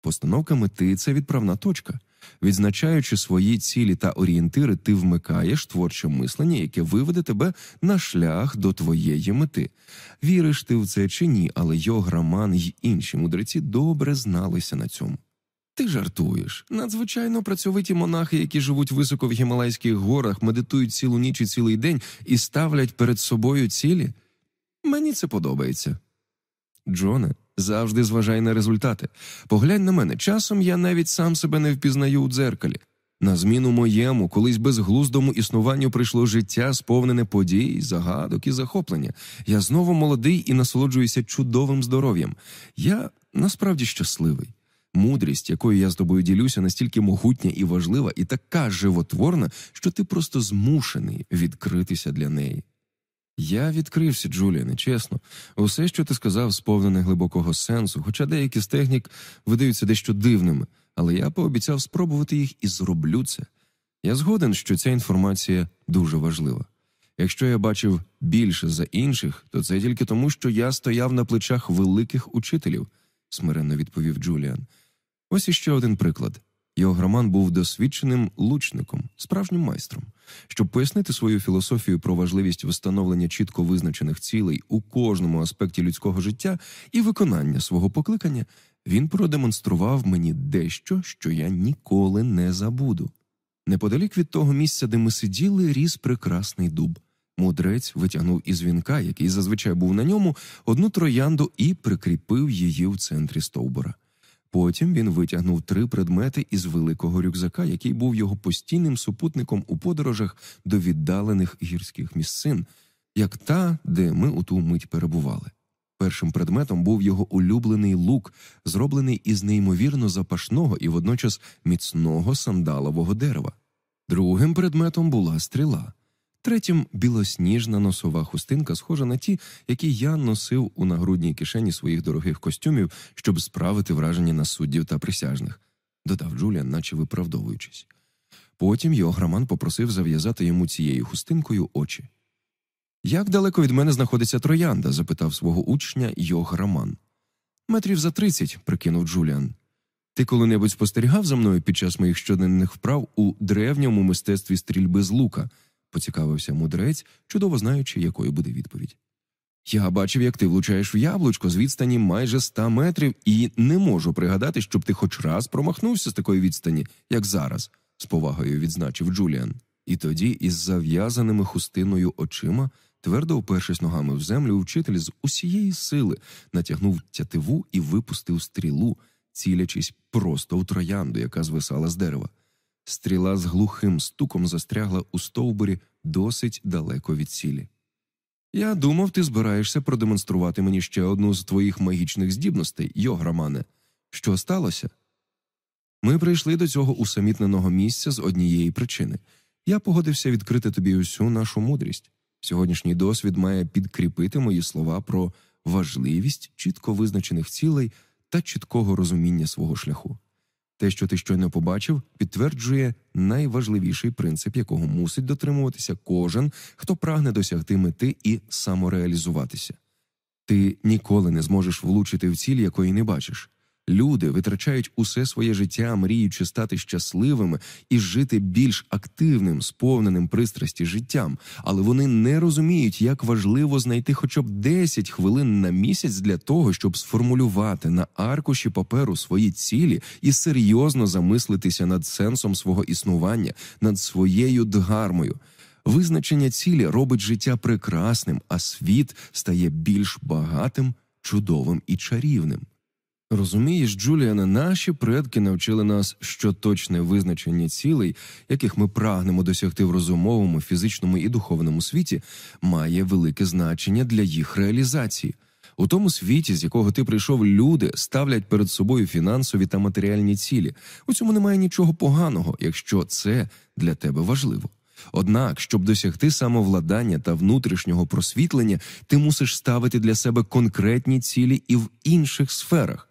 Постановка мети це відправна точка. Відзначаючи свої цілі та орієнтири, ти вмикаєш творче мислення, яке виведе тебе на шлях до твоєї мети. Віриш ти в це чи ні, але Йог Раман й інші мудреці добре зналися на цьому. Ти жартуєш. Надзвичайно працьовиті монахи, які живуть високо в Гімалайських горах, медитують цілу ніч і цілий день і ставлять перед собою цілі. Мені це подобається. Джоне, завжди зважай на результати. Поглянь на мене, часом я навіть сам себе не впізнаю у дзеркалі. На зміну моєму, колись безглуздому існуванню прийшло життя, сповнене подій, загадок і захоплення. Я знову молодий і насолоджуюся чудовим здоров'ям. Я насправді щасливий. Мудрість, якою я з тобою ділюся, настільки могутня і важлива, і така животворна, що ти просто змушений відкритися для неї. Я відкрився, Джуліане, чесно. Усе, що ти сказав, сповнене глибокого сенсу, хоча деякі з технік видаються дещо дивними, але я пообіцяв спробувати їх і зроблю це. Я згоден, що ця інформація дуже важлива. Якщо я бачив більше за інших, то це тільки тому, що я стояв на плечах великих учителів, смиренно відповів Джуліан. Ось іще один приклад. Його громан був досвідченим лучником, справжнім майстром. Щоб пояснити свою філософію про важливість встановлення чітко визначених цілей у кожному аспекті людського життя і виконання свого покликання, він продемонстрував мені дещо, що я ніколи не забуду. Неподалік від того місця, де ми сиділи, ріс прекрасний дуб. Мудрець витягнув із вінка, який зазвичай був на ньому, одну троянду і прикріпив її в центрі стовбура. Потім він витягнув три предмети із великого рюкзака, який був його постійним супутником у подорожах до віддалених гірських місцин, як та, де ми у ту мить перебували. Першим предметом був його улюблений лук, зроблений із неймовірно запашного і водночас міцного сандалового дерева. Другим предметом була стріла. Третім білосніжна носова хустинка, схожа на ті, які я носив у нагрудній кишені своїх дорогих костюмів, щоб справити враження на суддів та присяжних, додав Джуліан, наче виправдовуючись. Потім його граман попросив зав'язати йому цією хустинкою очі. Як далеко від мене знаходиться троянда? запитав свого учня Йог Раман. Метрів за тридцять, прикинув Джуліан. Ти коли-небудь спостерігав за мною під час моїх щоденних вправ у древньому мистецтві стрільби з лука поцікавився мудрець, чудово знаючи, якою буде відповідь. Я бачив, як ти влучаєш в яблучко з відстані майже ста метрів, і не можу пригадати, щоб ти хоч раз промахнувся з такої відстані, як зараз, з повагою відзначив Джуліан. І тоді, із зав'язаними хустиною очима, твердо впершись ногами в землю, вчитель з усієї сили натягнув тятиву і випустив стрілу, цілячись просто у троянду, яка звисала з дерева. Стріла з глухим стуком застрягла у стовбурі досить далеко від цілі. Я думав, ти збираєшся продемонструвати мені ще одну з твоїх магічних здібностей, Йограмане. Що сталося? Ми прийшли до цього усамітненого місця з однієї причини. Я погодився відкрити тобі усю нашу мудрість. Сьогоднішній досвід має підкріпити мої слова про важливість чітко визначених цілей та чіткого розуміння свого шляху. Те, що ти щойно побачив, підтверджує найважливіший принцип, якого мусить дотримуватися кожен, хто прагне досягти мети і самореалізуватися. Ти ніколи не зможеш влучити в ціль, якої не бачиш. Люди витрачають усе своє життя, мріючи стати щасливими і жити більш активним, сповненим пристрасті життям, але вони не розуміють, як важливо знайти хоча б 10 хвилин на місяць для того, щоб сформулювати на аркуші паперу свої цілі і серйозно замислитися над сенсом свого існування, над своєю дгармою. Визначення цілі робить життя прекрасним, а світ стає більш багатим, чудовим і чарівним. Розумієш, Джуліане, наші предки навчили нас, що точне визначення цілей, яких ми прагнемо досягти в розумовому, фізичному і духовному світі, має велике значення для їх реалізації. У тому світі, з якого ти прийшов, люди ставлять перед собою фінансові та матеріальні цілі. У цьому немає нічого поганого, якщо це для тебе важливо. Однак, щоб досягти самовладання та внутрішнього просвітлення, ти мусиш ставити для себе конкретні цілі і в інших сферах.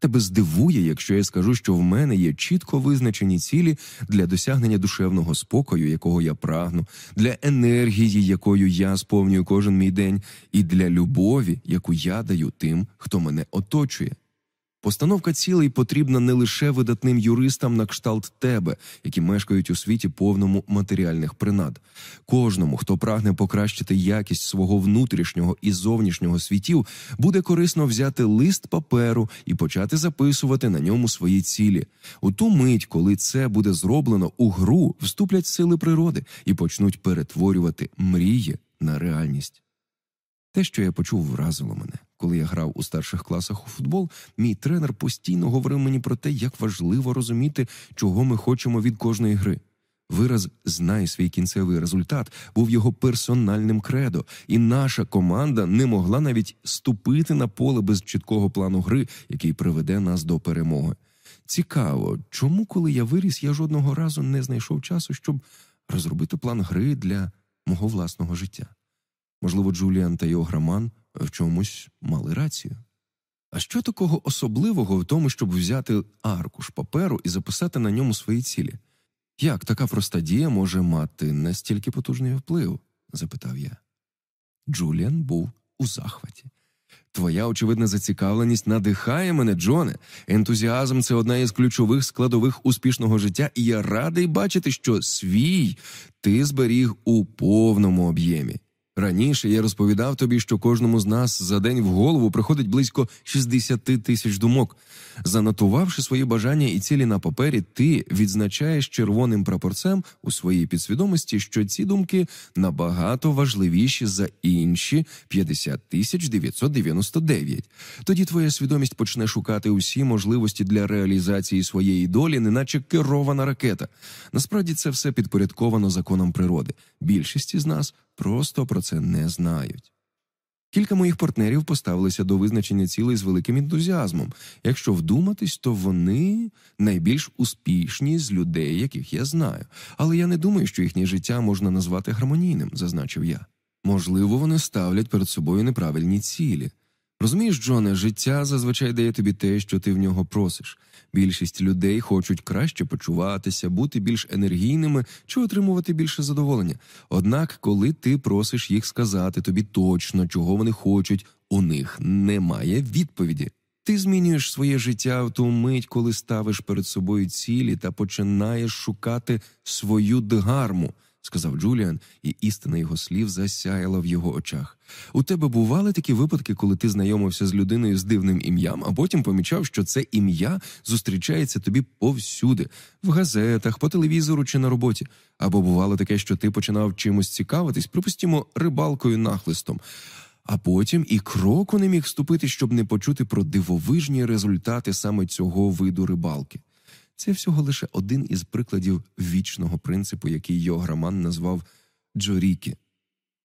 Тебе здивує, якщо я скажу, що в мене є чітко визначені цілі для досягнення душевного спокою, якого я прагну, для енергії, якою я сповнюю кожен мій день, і для любові, яку я даю тим, хто мене оточує. Постановка цілей потрібна не лише видатним юристам на кшталт тебе, які мешкають у світі повному матеріальних принад. Кожному, хто прагне покращити якість свого внутрішнього і зовнішнього світів, буде корисно взяти лист паперу і почати записувати на ньому свої цілі. У ту мить, коли це буде зроблено, у гру вступлять сили природи і почнуть перетворювати мрії на реальність. Те, що я почув, вразило мене. Коли я грав у старших класах у футбол, мій тренер постійно говорив мені про те, як важливо розуміти, чого ми хочемо від кожної гри. Вираз знай свій кінцевий результат був його персональним кредо, і наша команда не могла навіть ступити на поле без чіткого плану гри, який приведе нас до перемоги. Цікаво, чому, коли я виріс, я жодного разу не знайшов часу, щоб розробити план гри для мого власного життя. Можливо, Джуліан та його граман в чомусь мали рацію. А що такого особливого в тому, щоб взяти аркуш паперу і записати на ньому свої цілі? Як така проста дія може мати настільки потужний вплив? запитав я. Джуліан був у захваті. Твоя очевидна зацікавленість надихає мене, Джоне. Ентузіазм це одна із ключових складових успішного життя, і я радий бачити, що свій ти зберіг у повному об'ємі. Раніше я розповідав тобі, що кожному з нас за день в голову приходить близько 60 тисяч думок. Занотувавши свої бажання і цілі на папері, ти відзначаєш червоним прапорцем у своїй підсвідомості, що ці думки набагато важливіші за інші 50 тисяч 999. Тоді твоя свідомість почне шукати усі можливості для реалізації своєї долі, неначе керована ракета. Насправді це все підпорядковано законом природи. Більшість із нас просто про це не знають. Кілька моїх партнерів поставилися до визначення цілей з великим ентузіазмом. Якщо вдуматись, то вони найбільш успішні з людей, яких я знаю. Але я не думаю, що їхнє життя можна назвати гармонійним, зазначив я. Можливо, вони ставлять перед собою неправильні цілі. Розумієш, Джоне, життя зазвичай дає тобі те, що ти в нього просиш. Більшість людей хочуть краще почуватися, бути більш енергійними чи отримувати більше задоволення. Однак, коли ти просиш їх сказати тобі точно, чого вони хочуть, у них немає відповіді. Ти змінюєш своє життя в ту мить, коли ставиш перед собою цілі та починаєш шукати свою дгарму сказав Джуліан, і істина його слів засяяла в його очах. У тебе бували такі випадки, коли ти знайомився з людиною з дивним ім'ям, а потім помічав, що це ім'я зустрічається тобі повсюди, в газетах, по телевізору чи на роботі. Або бувало таке, що ти починав чимось цікавитись, припустімо, рибалкою нахлистом. А потім і кроку не міг вступити, щоб не почути про дивовижні результати саме цього виду рибалки. Це всього лише один із прикладів вічного принципу, який Йограман назвав Джорікі.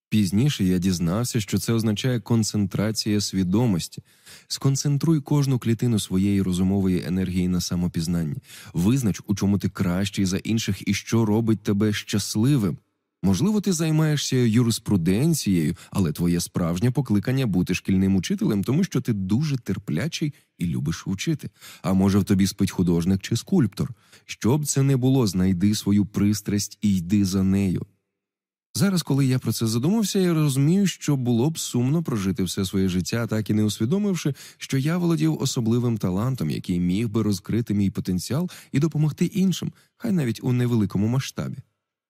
Пізніше я дізнався, що це означає концентрація свідомості. Сконцентруй кожну клітину своєї розумової енергії на самопізнанні, визнач, у чому ти кращий за інших і що робить тебе щасливим. Можливо, ти займаєшся юриспруденцією, але твоє справжнє покликання бути шкільним учителем, тому що ти дуже терплячий і любиш вчити. А може, в тобі спить художник чи скульптор. Щоб це не було, знайди свою пристрасть і йди за нею. Зараз, коли я про це задумався, я розумію, що було б сумно прожити все своє життя, так і не усвідомивши, що я володів особливим талантом, який міг би розкрити мій потенціал і допомогти іншим, хай навіть у невеликому масштабі.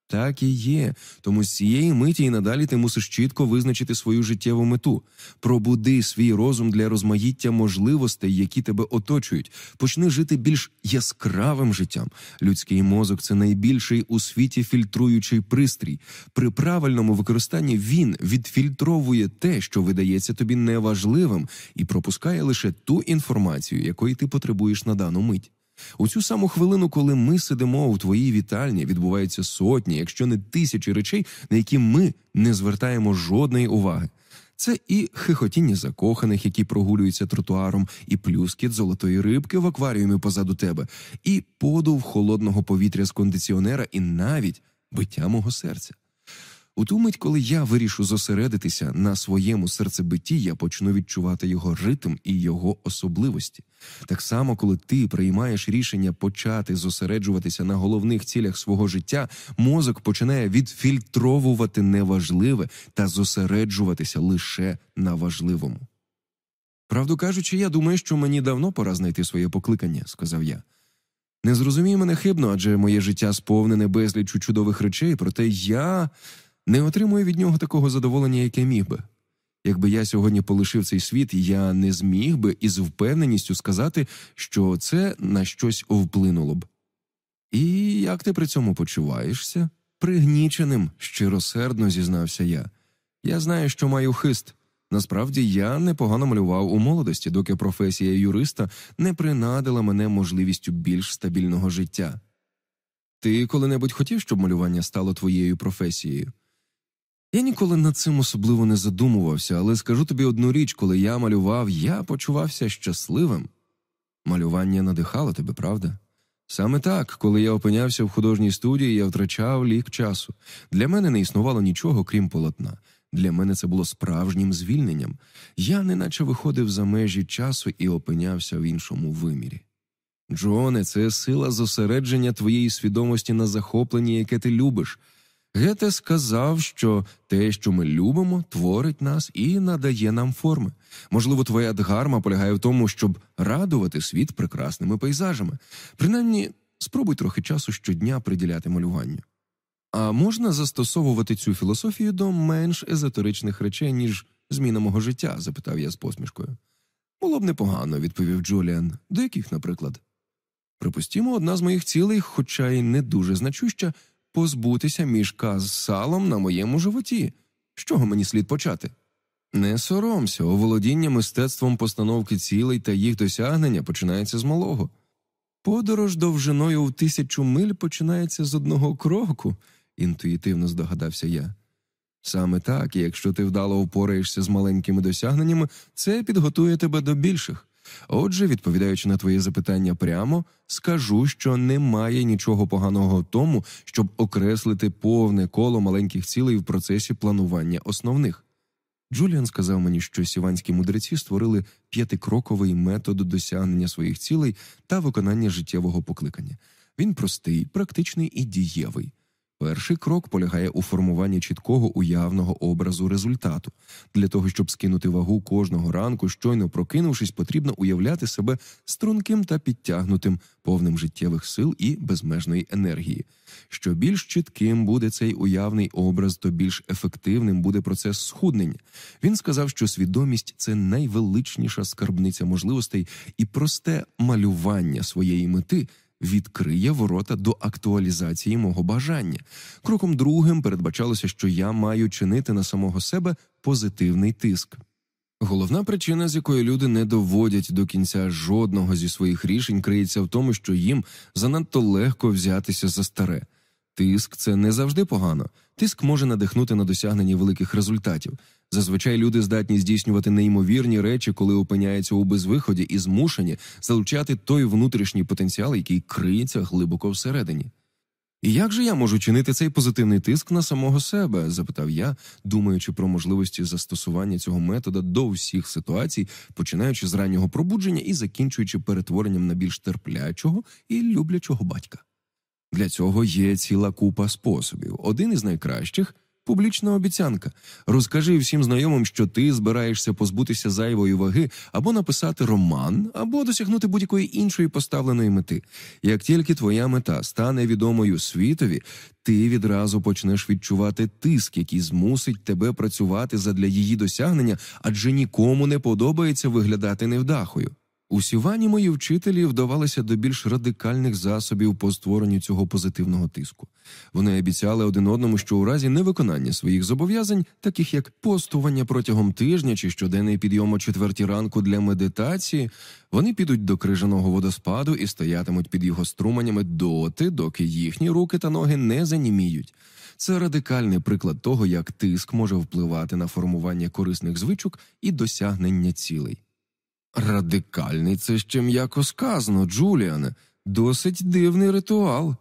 Так і є. Тому з цієї миті і надалі ти мусиш чітко визначити свою життєву мету. Пробуди свій розум для розмаїття можливостей, які тебе оточують. Почни жити більш яскравим життям. Людський мозок це найбільший у світі фільтруючий пристрій. При правильному використанні він відфільтровує те, що видається тобі неважливим, і пропускає лише ту інформацію, якої ти потребуєш на дану мить. У цю саму хвилину, коли ми сидимо у твоїй вітальні, відбуваються сотні, якщо не тисячі речей, на які ми не звертаємо жодної уваги. Це і хихотіння закоханих, які прогулюються тротуаром, і плюскіт золотої рибки в акваріумі позаду тебе, і подув холодного повітря з кондиціонера, і навіть биття мого серця. У ту мить, коли я вирішу зосередитися на своєму серцебитті, я почну відчувати його ритм і його особливості. Так само, коли ти приймаєш рішення почати зосереджуватися на головних цілях свого життя, мозок починає відфільтровувати неважливе та зосереджуватися лише на важливому. Правду кажучи, я думаю, що мені давно пора знайти своє покликання, сказав я. Не зрозумій мене хибно, адже моє життя сповнене безлічу чудових речей, проте я не отримую від нього такого задоволення, яке міг би. Якби я сьогодні полишив цей світ, я не зміг би із впевненістю сказати, що це на щось вплинуло б. І як ти при цьому почуваєшся? Пригніченим, щиросердно зізнався я. Я знаю, що маю хист. Насправді я непогано малював у молодості, доки професія юриста не принадила мене можливістю більш стабільного життя. Ти коли-небудь хотів, щоб малювання стало твоєю професією? Я ніколи над цим особливо не задумувався, але скажу тобі одну річ, коли я малював, я почувався щасливим. Малювання надихало тебе, правда? Саме так, коли я опинявся в художній студії, я втрачав лік часу. Для мене не існувало нічого, крім полотна. Для мене це було справжнім звільненням. Я неначе виходив за межі часу і опинявся в іншому вимірі. Джоне, це сила зосередження твоєї свідомості на захопленні, яке ти любиш. Гете сказав, що те, що ми любимо, творить нас і надає нам форми. Можливо, твоя дгарма полягає в тому, щоб радувати світ прекрасними пейзажами. Принаймні, спробуй трохи часу щодня приділяти малюванню. А можна застосовувати цю філософію до менш езотеричних речей, ніж зміна мого життя? запитав я з посмішкою. Було б непогано, відповів Джуліан. До яких, наприклад? Припустімо, одна з моїх цілей, хоча й не дуже значуща, позбутися мішка з салом на моєму животі. З чого мені слід почати? Не соромся, оволодіння мистецтвом постановки цілей та їх досягнення починається з малого. Подорож довжиною в тисячу миль починається з одного кроку, інтуїтивно здогадався я. Саме так, якщо ти вдало упораєшся з маленькими досягненнями, це підготує тебе до більших. Отже, відповідаючи на твоє запитання прямо, скажу, що немає нічого поганого в тому, щоб окреслити повне коло маленьких цілей в процесі планування основних. Джуліан сказав мені, що сіванські мудреці створили п'ятикроковий метод досягнення своїх цілей та виконання життєвого покликання. Він простий, практичний і дієвий. Перший крок полягає у формуванні чіткого уявного образу результату. Для того, щоб скинути вагу кожного ранку, щойно прокинувшись, потрібно уявляти себе струнким та підтягнутим, повним життєвих сил і безмежної енергії. Що більш чітким буде цей уявний образ, то більш ефективним буде процес схуднення. Він сказав, що свідомість це найвеличніша скарбниця можливостей і просте малювання своєї мети відкриє ворота до актуалізації мого бажання. Кроком другим передбачалося, що я маю чинити на самого себе позитивний тиск. Головна причина, з якої люди не доводять до кінця жодного зі своїх рішень, криється в тому, що їм занадто легко взятися за старе. Тиск це не завжди погано. Тиск може надихнути на досягнення великих результатів. Зазвичай люди здатні здійснювати неймовірні речі, коли опиняються у безвиході і змушені залучати той внутрішній потенціал, який криється глибоко всередині. І як же я можу чинити цей позитивний тиск на самого себе? запитав я, думаючи про можливості застосування цього метода до всіх ситуацій, починаючи з раннього пробудження і закінчуючи перетворенням на більш терплячого і люблячого батька. Для цього є ціла купа способів. Один із найкращих публічна обіцянка. Розкажи всім знайомим, що ти збираєшся позбутися зайвої ваги, або написати роман, або досягнути будь-якої іншої поставленої мети. Як тільки твоя мета стане відомою світові, ти відразу почнеш відчувати тиск, який змусить тебе працювати задля її досягнення, адже нікому не подобається виглядати невдахою. Усівані мої вчителі вдавалися до більш радикальних засобів по створенню цього позитивного тиску. Вони обіцяли один одному, що у разі невиконання своїх зобов'язань, таких як постування протягом тижня чи щоденний підйом о четвертій ранку для медитації, вони підуть до крижаного водоспаду і стоятимуть під його струменями доти, доки їхні руки та ноги не заніміють. Це радикальний приклад того, як тиск може впливати на формування корисних звичок і досягнення цілей. Радикальний це ще м'яко сказано, Джуліане, досить дивний ритуал.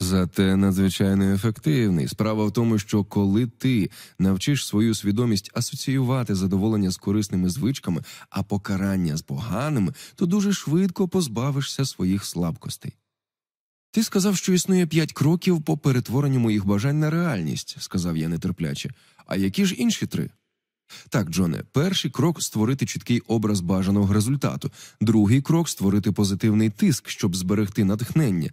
Зате надзвичайно ефективний. Справа в тому, що коли ти навчиш свою свідомість асоціювати задоволення з корисними звичками, а покарання з поганими, то дуже швидко позбавишся своїх слабкостей. Ти сказав, що існує п'ять кроків по перетворенню моїх бажань на реальність, сказав я нетерпляче. А які ж інші три? Так, Джоне, перший крок створити чіткий образ бажаного результату, другий крок створити позитивний тиск, щоб зберегти натхнення.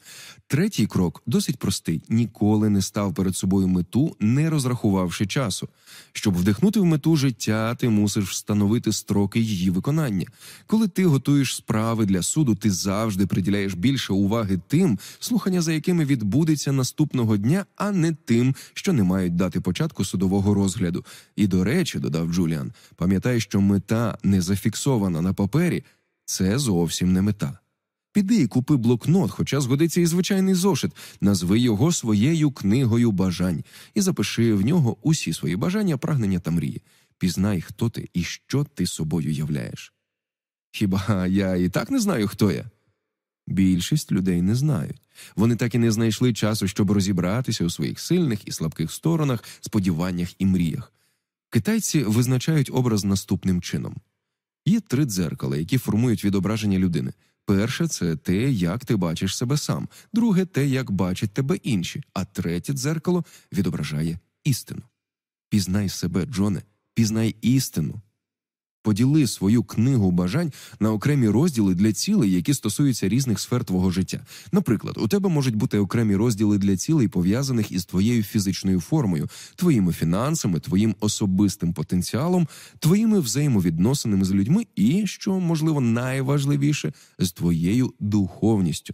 Третій крок досить простий: ніколи не став перед собою мету, не розрахувавши часу. Щоб вдихнути в мету життя, ти мусиш встановити строки її виконання. Коли ти готуєш справи для суду, ти завжди приділяєш більше уваги тим, слухання за якими відбудеться наступного дня, а не тим, що не мають дати початку судового розгляду. І до речі, додав Джуліан, пам'ятай, що мета не зафіксована на папері, це зовсім не мета. Піди і купи блокнот, хоча згодиться і звичайний зошит, назви його своєю книгою бажань і запиши в нього усі свої бажання, прагнення та мрії. Пізнай, хто ти і що ти собою являєш. Хіба я і так не знаю, хто я? Більшість людей не знають. Вони так і не знайшли часу, щоб розібратися у своїх сильних і слабких сторонах, сподіваннях і мріях. Китайці визначають образ наступним чином: є три дзеркала, які формують відображення людини. Перше це те, як ти бачиш себе сам, друге те, як бачать тебе інші, а третє дзеркало відображає істину. Пізнай себе, Джоне, пізнай істину. Поділи свою книгу бажань на окремі розділи для цілей, які стосуються різних сфер твого життя. Наприклад, у тебе можуть бути окремі розділи для цілей, пов'язаних із твоєю фізичною формою, твоїми фінансами, твоїм особистим потенціалом, твоїми взаємовідносинами з людьми і, що можливо найважливіше, з твоєю духовністю.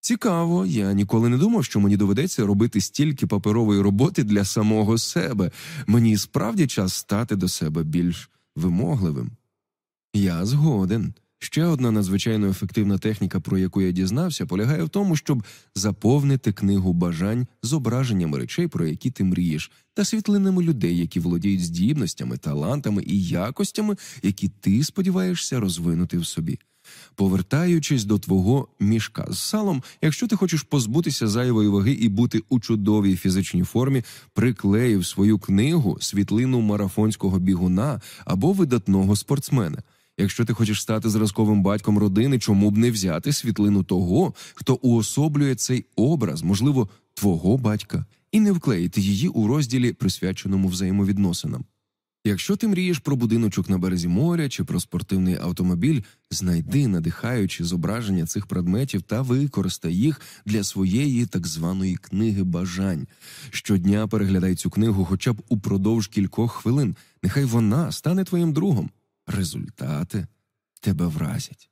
Цікаво, я ніколи не думав, що мені доведеться робити стільки паперової роботи для самого себе. Мені справді час стати до себе більш вимогливим. Я згоден. Ще одна надзвичайно ефективна техніка, про яку я дізнався, полягає в тому, щоб заповнити книгу бажань зображеннями речей, про які ти мрієш, та світлинами людей, які володіють здібностями, талантами і якостями, які ти сподіваєшся розвинути в собі. Повертаючись до твого мішка з салом, якщо ти хочеш позбутися зайвої ваги і бути у чудовій фізичній формі, приклеїв свою книгу світлину марафонського бігуна або видатного спортсмена. Якщо ти хочеш стати зразковим батьком родини, чому б не взяти світлину того, хто уособлює цей образ, можливо, твого батька, і не вклеїти її у розділі, присвяченому взаємовідносинам. Якщо ти мрієш про будиночок на березі моря чи про спортивний автомобіль, знайди надихаючі зображення цих предметів та використай їх для своєї так званої книги бажань. Щодня переглядай цю книгу хоча б упродовж кількох хвилин. Нехай вона стане твоїм другом. Результати тебе вразять.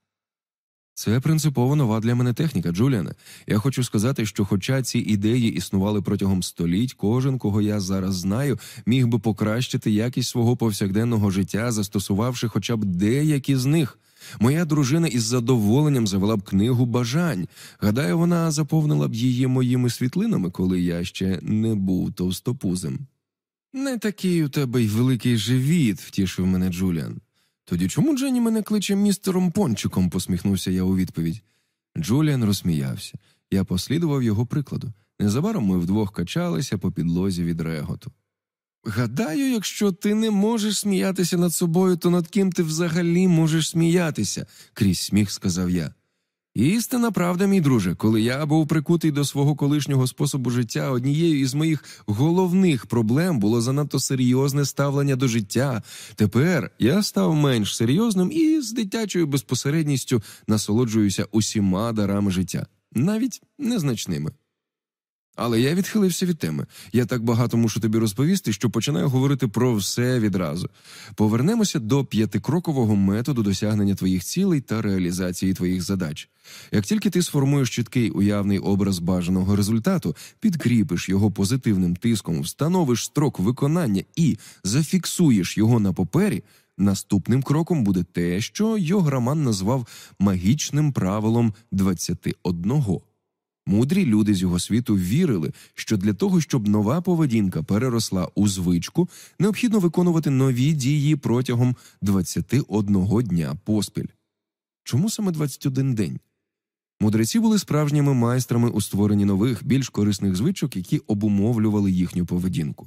Це принципово нова для мене техніка, Джуліане. Я хочу сказати, що, хоча ці ідеї існували протягом століть, кожен, кого я зараз знаю, міг би покращити якість свого повсякденного життя, застосувавши хоча б деякі з них. Моя дружина із задоволенням завела б книгу бажань. Гадаю, вона заповнила б її моїми світлинами, коли я ще не був товстопузим. Не такий у тебе й великий живіт, втішив мене Джуліан. Тоді чому Дженні мене кличе містером пончиком? посміхнувся я у відповідь. Джуліан розсміявся. Я послідував його прикладу. Незабаром ми вдвох качалися по підлозі від реготу. Гадаю, якщо ти не можеш сміятися над собою, то над ким ти взагалі можеш сміятися, крізь сміх сказав я. Істина правда, мій друже, коли я був прикутий до свого колишнього способу життя, однією із моїх головних проблем було занадто серйозне ставлення до життя. Тепер я став менш серйозним і з дитячою безпосередністю насолоджуюся усіма дарами життя, навіть незначними. Але я відхилився від теми. Я так багато мушу тобі розповісти, що починаю говорити про все відразу. Повернемося до п'ятикрокового методу досягнення твоїх цілей та реалізації твоїх задач. Як тільки ти сформуєш чіткий уявний образ бажаного результату, підкріпиш його позитивним тиском, встановиш строк виконання і зафіксуєш його на папері. Наступним кроком буде те, що Йограман назвав магічним правилом 21. Мудрі люди з його світу вірили, що для того, щоб нова поведінка переросла у звичку, необхідно виконувати нові дії протягом 21 дня поспіль. Чому саме 21 день? Мудреці були справжніми майстрами у створенні нових, більш корисних звичок, які обумовлювали їхню поведінку.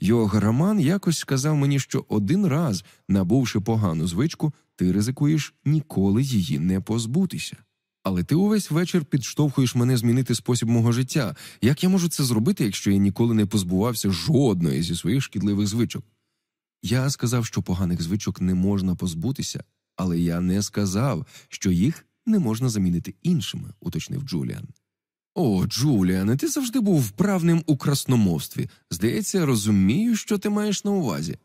Йога Роман якось сказав мені, що один раз, набувши погану звичку, ти ризикуєш ніколи її не позбутися. Але ти увесь вечір підштовхуєш мене змінити спосіб мого життя. Як я можу це зробити, якщо я ніколи не позбувався жодної зі своїх шкідливих звичок? Я сказав, що поганих звичок не можна позбутися, але я не сказав, що їх не можна замінити іншими, уточнив Джуліан. О, Джуліане, ти завжди був вправним у красномовстві. Здається, розумію, що ти маєш на увазі.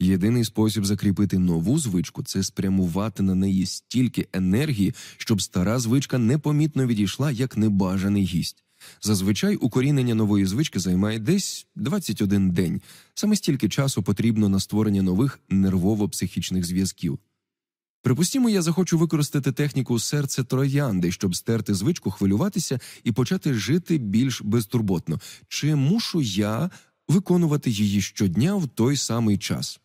Єдиний спосіб закріпити нову звичку це спрямувати на неї стільки енергії, щоб стара звичка непомітно відійшла як небажаний гість. Зазвичай укорінення нової звички займає десь 21 день. Саме стільки часу потрібно на створення нових нервово-психічних зв'язків. Припустімо, я захочу використати техніку серце троянди, щоб стерти звичку хвилюватися і почати жити більш безтурботно. Чи мушу я виконувати її щодня в той самий час?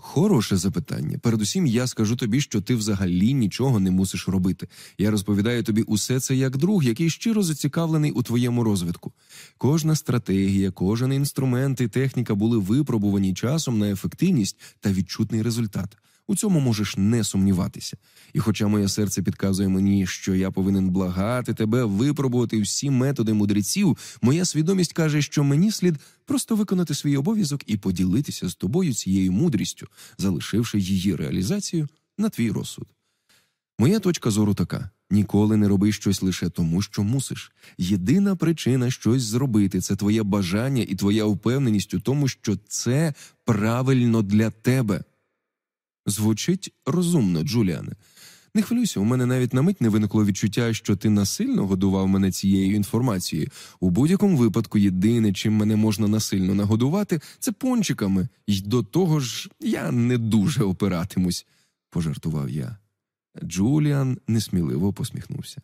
Хороше запитання. Передусім, я скажу тобі, що ти взагалі нічого не мусиш робити. Я розповідаю тобі усе це як друг, який щиро зацікавлений у твоєму розвитку. Кожна стратегія, кожен інструмент і техніка були випробувані часом на ефективність та відчутний результат. У цьому можеш не сумніватися. І, хоча моє серце підказує мені, що я повинен благати тебе, випробувати всі методи мудреців, моя свідомість каже, що мені слід просто виконати свій обов'язок і поділитися з тобою цією мудрістю, залишивши її реалізацію на твій розсуд. Моя точка зору така. Ніколи не роби щось лише тому, що мусиш. Єдина причина щось зробити це твоє бажання і твоя впевненість у тому, що це правильно для тебе. Звучить розумно, Джуліане. Не хвилюйся, у мене навіть на мить не виникло відчуття, що ти насильно годував мене цією інформацією. У будь-якому випадку, єдине, чим мене можна насильно нагодувати, це пончиками, І до того ж я не дуже опиратимусь, пожартував я. Джуліан несміливо посміхнувся.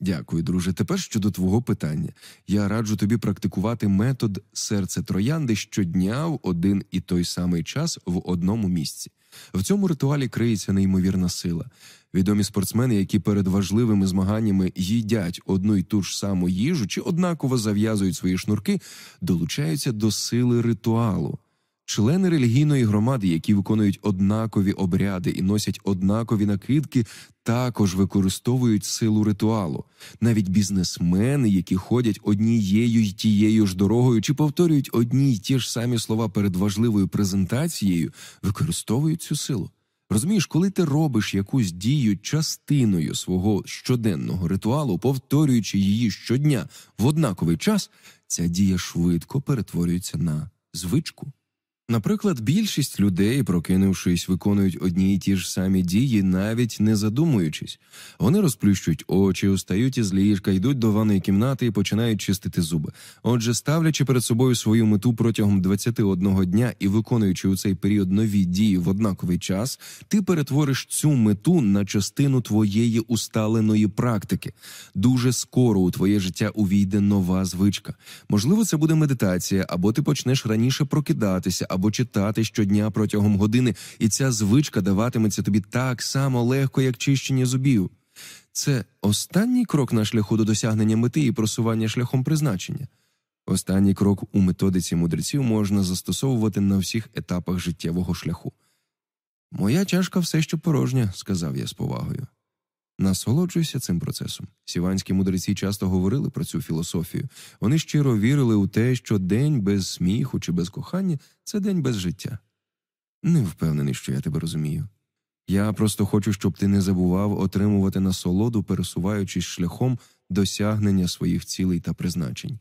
Дякую, друже. Тепер щодо твого питання. Я раджу тобі практикувати метод серце троянди щодня в один і той самий час в одному місці. В цьому ритуалі криється неймовірна сила. Відомі спортсмени, які перед важливими змаганнями їдять одну й ту ж саму їжу чи однаково зав'язують свої шнурки, долучаються до сили ритуалу. Члени релігійної громади, які виконують однакові обряди і носять однакові накидки, також використовують силу ритуалу. Навіть бізнесмени, які ходять однією й тією ж дорогою, чи повторюють одні й ті ж самі слова перед важливою презентацією, використовують цю силу. Розумієш, коли ти робиш якусь дію частиною свого щоденного ритуалу, повторюючи її щодня в однаковий час, ця дія швидко перетворюється на звичку. Наприклад, більшість людей, прокинувшись, виконують одні й ті ж самі дії, навіть не задумуючись. Вони розплющують очі, устають із ліжка, йдуть до ванної кімнати і починають чистити зуби. Отже, ставлячи перед собою свою мету протягом 21 дня і виконуючи у цей період нові дії в однаковий час, ти перетвориш цю мету на частину твоєї усталеної практики. Дуже скоро у твоє життя увійде нова звичка. Можливо, це буде медитація, або ти почнеш раніше прокидатися або читати щодня протягом години, і ця звичка даватиметься тобі так само легко, як чищення зубів. Це останній крок на шляху до досягнення мети і просування шляхом призначення. Останній крок у методиці мудреців можна застосовувати на всіх етапах життєвого шляху. Моя чашка все ще порожня, сказав я з повагою. Насолоджуйся цим процесом. Сіванські мудреці часто говорили про цю філософію. Вони щиро вірили у те, що день без сміху чи без кохання це день без життя. Не впевнений, що я тебе розумію. Я просто хочу, щоб ти не забував отримувати насолоду, пересуваючись шляхом досягнення своїх цілей та призначень.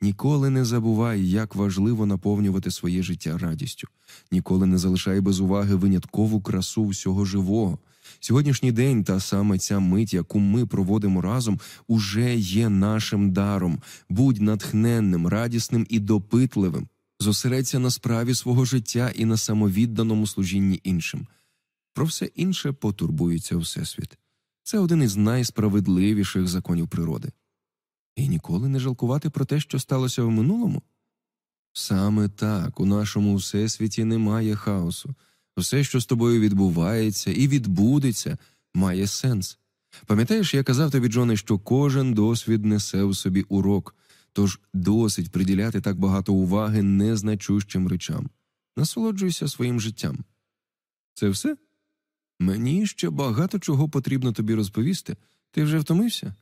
Ніколи не забувай, як важливо наповнювати своє життя радістю, ніколи не залишай без уваги виняткову красу всього живого. Сьогоднішній день та саме ця мить, яку ми проводимо разом, уже є нашим даром. Будь натхненним, радісним і допитливим. Зосередься на справі свого життя і на самовідданому служінні іншим. Про все інше потурбується Всесвіт. Це один із найсправедливіших законів природи. І ніколи не жалкувати про те, що сталося в минулому. Саме так у нашому всесвіті немає хаосу. Все, що з тобою відбувається і відбудеться, має сенс. Пам'ятаєш, я казав тобі, Джоне, що кожен досвід несе у собі урок, тож досить приділяти так багато уваги незначущим речам. Насолоджуйся своїм життям. Це все? Мені ще багато чого потрібно тобі розповісти. Ти вже втомився?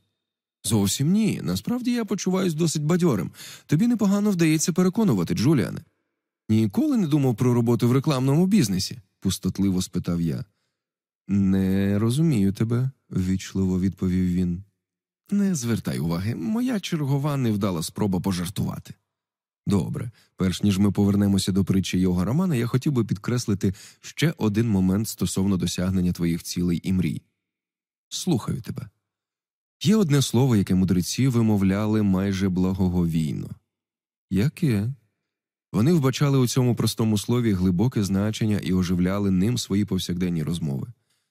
Зовсім ні. Насправді я почуваюсь досить бадьорим. Тобі непогано вдається переконувати, Джуліане. Ніколи не думав про роботу в рекламному бізнесі? Пустотливо спитав я. Не розумію тебе, ввічливо відповів він. Не звертай уваги, моя чергова невдала спроба пожартувати. Добре, перш ніж ми повернемося до притчі його романа, я хотів би підкреслити ще один момент стосовно досягнення твоїх цілей і мрій. Слухаю тебе. Є одне слово, яке мудреці вимовляли майже благоговійно. Яке? Вони вбачали у цьому простому слові глибоке значення і оживляли ним свої повсякденні розмови.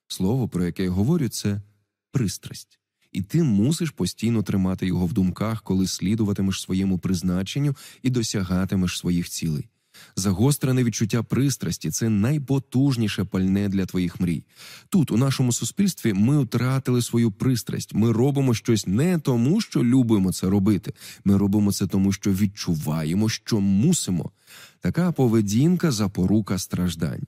Слово, про яке я говорю, це пристрасть і ти мусиш постійно тримати його в думках, коли слідуватимеш своєму призначенню і досягатимеш своїх цілей. Загострене відчуття пристрасті це найпотужніше пальне для твоїх мрій. Тут, у нашому суспільстві, ми втратили свою пристрасть. Ми робимо щось не тому, що любимо це робити. Ми робимо це тому, що відчуваємо, що мусимо. Така поведінка запорука страждань.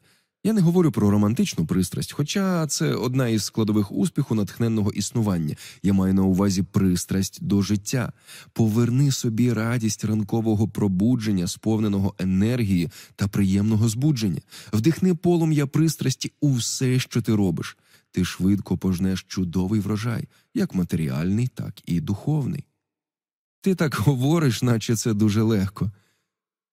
Я не говорю про романтичну пристрасть, хоча це одна із складових успіху натхненного існування. Я маю на увазі пристрасть до життя. Поверни собі радість ранкового пробудження, сповненого енергії та приємного збудження. Вдихни полум'я пристрасті у все, що ти робиш. Ти швидко пожнеш чудовий врожай, як матеріальний, так і духовний. Ти так говориш, наче це дуже легко.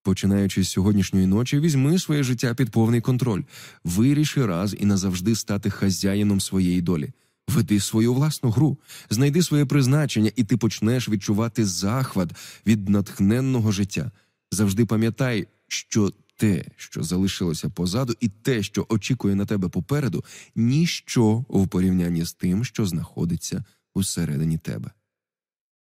Починаючи з сьогоднішньої ночі, візьми своє життя під повний контроль, виріши раз і назавжди стати хазяїном своєї долі. Веди свою власну гру, знайди своє призначення, і ти почнеш відчувати захват від натхненного життя. Завжди пам'ятай, що те, що залишилося позаду, і те, що очікує на тебе попереду, ніщо в порівнянні з тим, що знаходиться усередині тебе.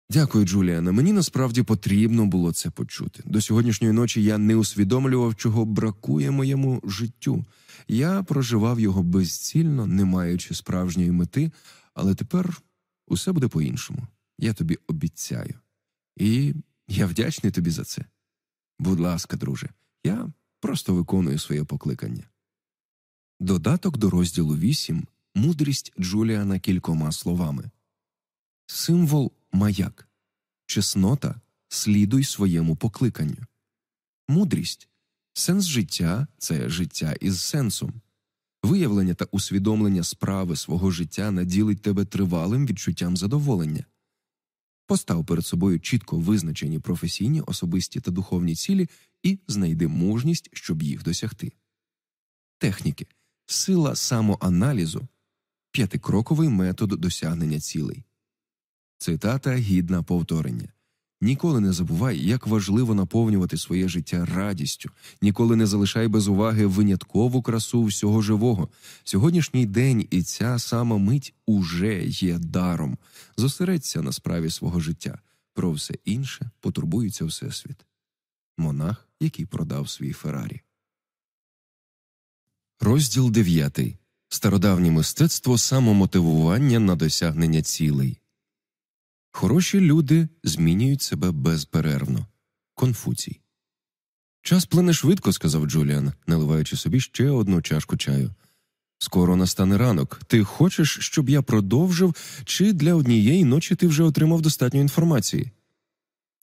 Дякую, Джуліана. Мені насправді потрібно було це почути. До сьогоднішньої ночі я не усвідомлював, чого бракує моєму життю. Я проживав його безцільно, не маючи справжньої мети, але тепер усе буде по-іншому. Я тобі обіцяю. І я вдячний тобі за це. Будь ласка, друже, я просто виконую своє покликання. Додаток до розділу 8 мудрість Джуліана кількома словами. Символ маяк, чеснота слідуй своєму покликанню. Мудрість сенс життя це життя із сенсом. Виявлення та усвідомлення справи свого життя наділить тебе тривалим відчуттям задоволення. Постав перед собою чітко визначені професійні, особисті та духовні цілі і знайди мужність, щоб їх досягти. Техніки сила самоаналізу п'ятикроковий метод досягнення цілей. Цитата гідна повторення. Ніколи не забувай, як важливо наповнювати своє життя радістю, ніколи не залишай без уваги виняткову красу всього живого. Сьогоднішній день і ця сама мить уже є даром. Зосередься на справі свого життя. Про все інше потурбується Всесвіт. Монах, який продав свій Феррарі. Розділ 9. Стародавнє мистецтво самомотивування на досягнення цілей. Хороші люди змінюють себе безперервно. Конфуцій. Час плине швидко, сказав Джуліан, наливаючи собі ще одну чашку чаю. Скоро настане ранок. Ти хочеш, щоб я продовжив, чи для однієї ночі ти вже отримав достатньо інформації?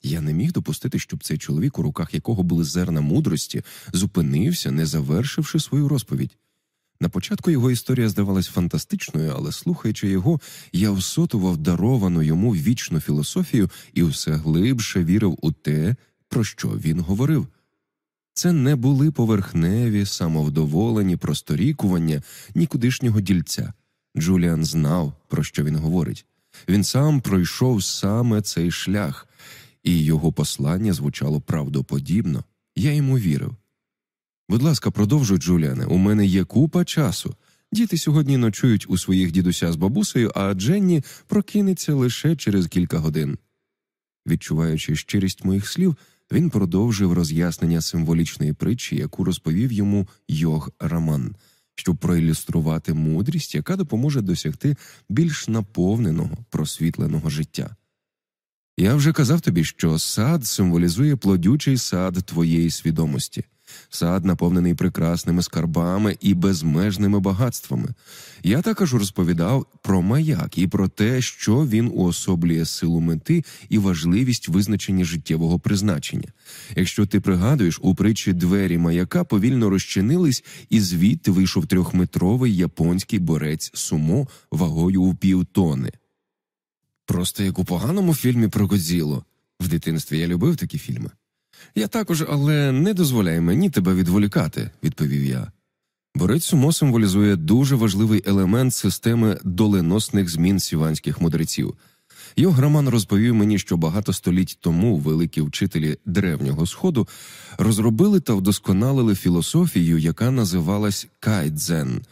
Я не міг допустити, щоб цей чоловік, у руках якого були зерна мудрості, зупинився, не завершивши свою розповідь. На початку його історія здавалась фантастичною, але слухаючи його, я всотував даровану йому вічну філософію і все глибше вірив у те, про що він говорив. Це не були поверхневі, самовдоволені просторікування нікудишнього дільця. Джуліан знав, про що він говорить. Він сам пройшов саме цей шлях, і його послання звучало правдоподібно. Я йому вірив. Будь ласка, продовжуй, Джуліане, у мене є купа часу. Діти сьогодні ночують у своїх дідуся з бабусею, а Дженні прокинеться лише через кілька годин. Відчуваючи щирість моїх слів, він продовжив роз'яснення символічної притчі, яку розповів йому Йог Раман. щоб проілюструвати мудрість, яка допоможе досягти більш наповненого, просвітленого життя. Я вже казав тобі, що сад символізує плодючий сад твоєї свідомості, сад, наповнений прекрасними скарбами і безмежними багатствами. Я також розповідав про маяк і про те, що він уособлює силу мети і важливість визначення життєвого призначення. Якщо ти пригадуєш, у притчі двері маяка повільно розчинились, і звідти вийшов трьохметровий японський борець сумо вагою у півтони. Просто як у поганому фільмі про Годзілу. В дитинстві я любив такі фільми. Я також, але не дозволяй мені тебе відволікати, відповів я. Борець сумо символізує дуже важливий елемент системи доленосних змін сіванських мудреців. Його Роман розповів мені, що багато століть тому великі вчителі древнього сходу розробили та вдосконалили філософію, яка називалась кайдзен.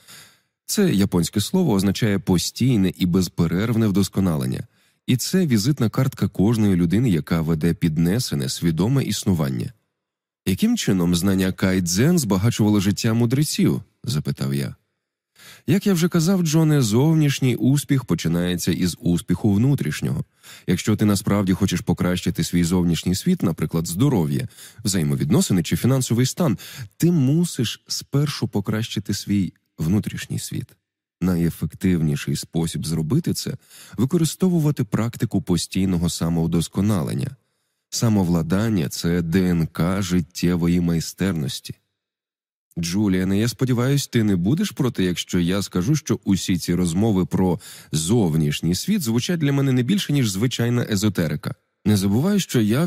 Це японське слово означає постійне і безперервне вдосконалення, і це візитна картка кожної людини, яка веде піднесене свідоме існування. Яким чином знання кайдзен збагачувало життя мудреців? запитав я. Як я вже казав, Джоне, зовнішній успіх починається із успіху внутрішнього. Якщо ти насправді хочеш покращити свій зовнішній світ, наприклад, здоров'я, взаємовідносини чи фінансовий стан, ти мусиш спершу покращити свій внутрішній світ. Найефективніший спосіб зробити це використовувати практику постійного самовдосконалення. Самовладання це ДНК життєвої майстерності. Джуліане, я сподіваюся, ти не будеш проти, якщо я скажу, що усі ці розмови про зовнішній світ звучать для мене не більше, ніж звичайна езотерика. Не забувай, що я